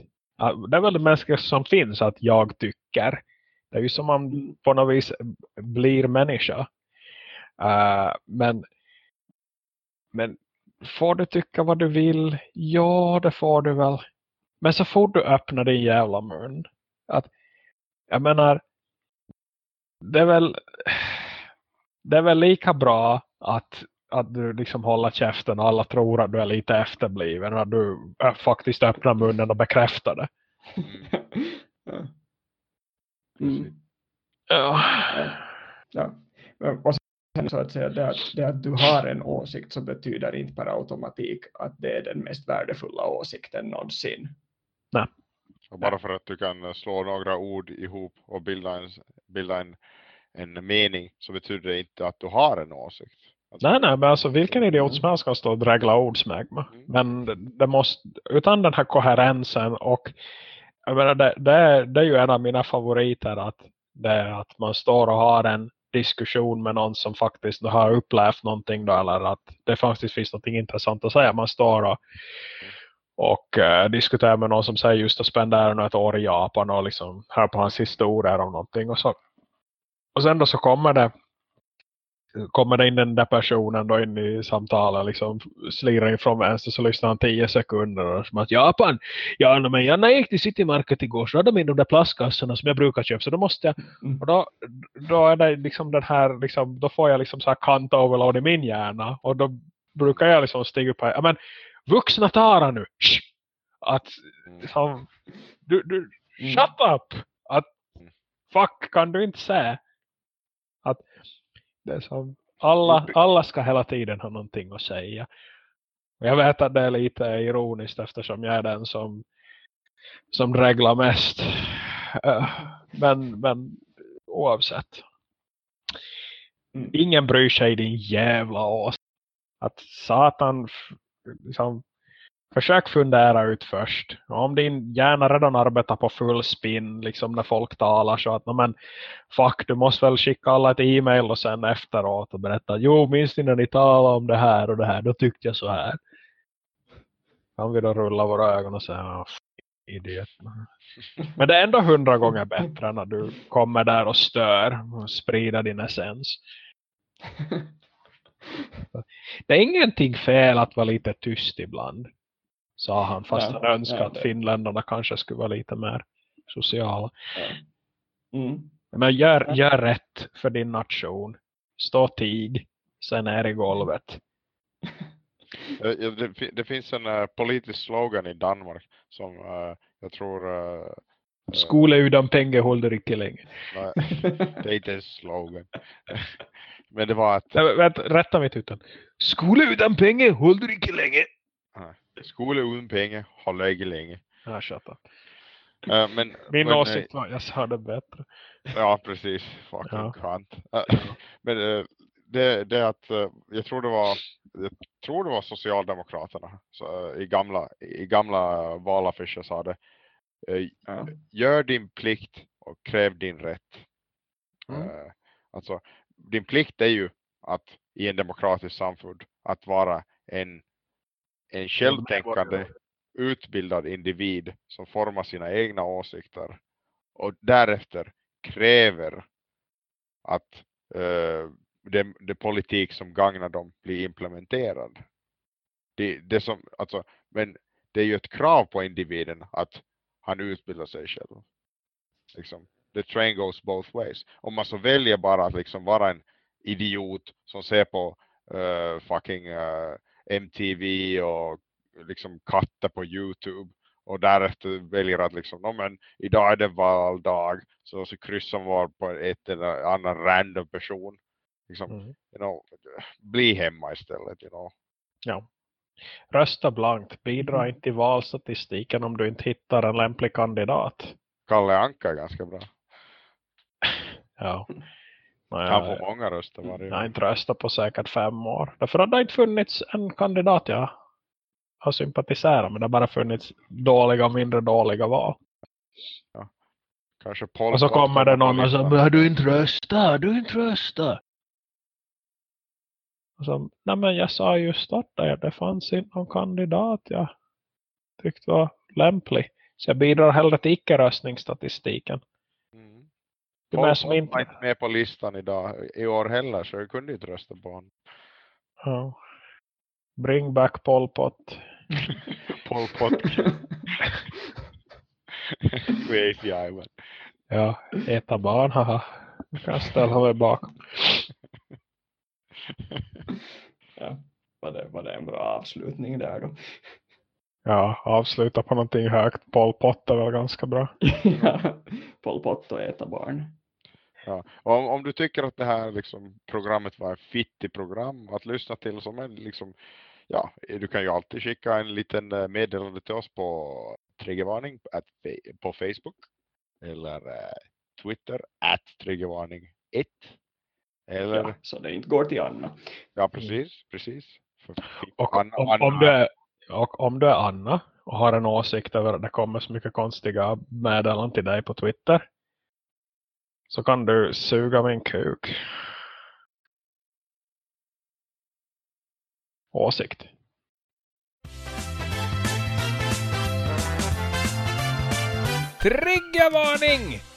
[SPEAKER 1] Det är väl det mänskliga som finns att jag tycker. Det är ju som man på något vis blir människa. Uh, men, men får du tycka vad du vill? Ja, det får du väl. Men så får du öppna din jävla mun. Att, jag menar, det är väl det är väl lika bra att att du liksom håller käften och alla tror att du är lite efterbliven och att du eh, faktiskt öppnar munnen och bekräftar det. Mm.
[SPEAKER 2] Ja. Mm.
[SPEAKER 1] Ja.
[SPEAKER 2] Ja. Och sen så att säga det att, det att du har en åsikt så betyder inte per automatik att det är den mest värdefulla åsikten någonsin.
[SPEAKER 3] Och bara för att du kan slå några ord ihop och bilda en, bilda en, en mening så betyder det inte att du har en åsikt. Alltså,
[SPEAKER 1] Nej, nej, men alltså vilken idiot som helst kan stå och drägla ordsmägma.
[SPEAKER 3] Mm.
[SPEAKER 1] Men det, det måste, utan den här koherensen och jag menar, det, det, är, det är ju en av mina favoriter att, det är att man står och har en diskussion med någon som faktiskt har upplevt någonting då, eller att det faktiskt finns något intressant att säga. Man står och, och uh, diskuterar med någon som säger just att spendera ett år i Japan och liksom hör på hans historier om någonting. Och, så, och sen då så kommer det kommer det in den där personen då in i samtalet liksom slirar ifrån vänster så lyssnar han tio sekunder och som att Japan, ja men jag när jag gick till City Market igår så hade de in de där plastkassorna som jag brukar köpa så då måste jag
[SPEAKER 2] Mm.
[SPEAKER 1] och då, då är det liksom den här liksom, då får jag liksom så här kant overload i min hjärna och då brukar jag liksom stiga upp här, ja men vuxna Tara nu Shh! att
[SPEAKER 3] Mm.
[SPEAKER 1] liksom, du, du
[SPEAKER 2] Mm.
[SPEAKER 1] shut up att fuck kan du inte säga att det som alla, alla ska hela tiden ha någonting att säga. Och jag vet att det är lite ironiskt eftersom jag är den som som reglar mest. Eh, Men, men oavsett.
[SPEAKER 2] Mm.
[SPEAKER 1] Ingen bryr sig din jävla ås. Att satan liksom, försök fundera ut först. Om din hjärna redan arbetar på full spin liksom när folk talar så att "Nå, men fuck du måste väl skicka alla ett e-mail och sen efteråt och berätta jo minns ni när ni talade om det här och det här då tyckte jag så här. Kan vi då rulla våra ögon och säga "Ah, idiot. Men det är ändå hundra gånger bättre när du kommer där och stör och sprider din essens. Det är ingenting fel att vara lite tyst ibland. Sa han fast
[SPEAKER 2] Ja,
[SPEAKER 1] han önskar
[SPEAKER 2] ja,
[SPEAKER 1] att finländarna kanske skulle vara lite mer sociala.
[SPEAKER 2] Mm.
[SPEAKER 1] Men gör,
[SPEAKER 2] Ja.
[SPEAKER 1] gör rätt för din nation. Stå tig. Sen är i golvet.
[SPEAKER 3] Ja, Det, det finns en eh, politisk slogan i Danmark som eh, jag tror eh, eh,
[SPEAKER 1] Skole utan pengar håller icke länge.
[SPEAKER 3] nej, det är inte en slogan. Men det var att
[SPEAKER 1] Nej, Vänta, rätta mitt utan. Skole utan pengar håller icke länge.
[SPEAKER 3] Skola utan pengar har läge länge.
[SPEAKER 1] Ja, shut up.
[SPEAKER 3] Eh, Men,
[SPEAKER 1] Min
[SPEAKER 3] men,
[SPEAKER 1] åsikt var jag sa det bättre.
[SPEAKER 3] Ja, precis. Fucking
[SPEAKER 1] Ja.
[SPEAKER 3] kvant. Äh, Men eh, det, det är att eh, jag tror det var jag tror det var Socialdemokraterna så, i gamla i gamla valaffischer sa det
[SPEAKER 2] Ja.
[SPEAKER 3] gör din plikt och kräv din rätt.
[SPEAKER 1] Mm.
[SPEAKER 3] Alltså din plikt är ju att i en demokratisk samfund att vara en en självtänkande utbildad individ som formar sina egna åsikter och därefter kräver att eh, det, det politik som gagnar dem blir implementerad. Det, det som, alltså, men det är ju ett krav på individen att han utbildar sig själv. Liksom, the train goes both ways. Om man så väljer bara att liksom vara en idiot som ser på eh, fucking eh, MTV och liksom katter på Youtube och därefter väljer att liksom, "Nå, men idag är det valdag så så kryssar man på ett eller annan random person. Liksom,
[SPEAKER 1] Mm.
[SPEAKER 3] you know, bli hemma istället, you know.
[SPEAKER 1] Ja. Rösta blankt. Bidra inte till valstatistiken om du inte hittar en lämplig kandidat.
[SPEAKER 3] Kalle Anka är ganska bra.
[SPEAKER 1] Ja. Nej, jag,
[SPEAKER 3] får många röster varje
[SPEAKER 1] jag har inte röstat på säkert fem år. Därför att det har inte funnits en kandidat jag har sympatiserat med. Det har bara funnits dåliga och mindre dåliga val.
[SPEAKER 3] Kanske Pol
[SPEAKER 1] Och så kommer det någon och säger "Men har du inte röstat? Har du inte röstat? Och så, nej men jag sa just att det, det fanns inte någon kandidat jag tyckte var lämplig. Så jag bidrar hellre till icke-röstningsstatistiken.
[SPEAKER 3] Mm.
[SPEAKER 1] Det
[SPEAKER 3] Pol
[SPEAKER 1] är som inte-
[SPEAKER 3] var inte med på listan idag i år heller så jag kunde inte rösta på honom.
[SPEAKER 1] Ja. Bring back Pol Pot.
[SPEAKER 3] Pol Pot. Crazy Ivan.
[SPEAKER 1] Ja, äta barn, haha. Jag kan ställa mig bakom.
[SPEAKER 2] ja. Var det, var det en bra avslutning där då?
[SPEAKER 1] Ja, avsluta på någonting högt. Pol Pot är väl ganska bra.
[SPEAKER 2] ja. Pol Pot och äta barn.
[SPEAKER 3] Ja. Och Om, om du tycker att det här liksom, programmet var ett fittigt program att lyssna till som en liksom, ja, du kan ju alltid skicka en liten eh, meddelande till oss på triggervarning på Facebook eller eh, Twitter at triggervarning 1 eller
[SPEAKER 2] Ja, så det inte går till Anna.
[SPEAKER 3] ja precis, precis.
[SPEAKER 1] Och
[SPEAKER 3] Anna-
[SPEAKER 1] om,
[SPEAKER 3] Anna-
[SPEAKER 1] om, du är, och om du är Anna och har en åsikt över att det kommer så mycket konstiga meddelanden till dig på Twitter så kan du suga min kuk. Åsikt.
[SPEAKER 4] Triggervarning!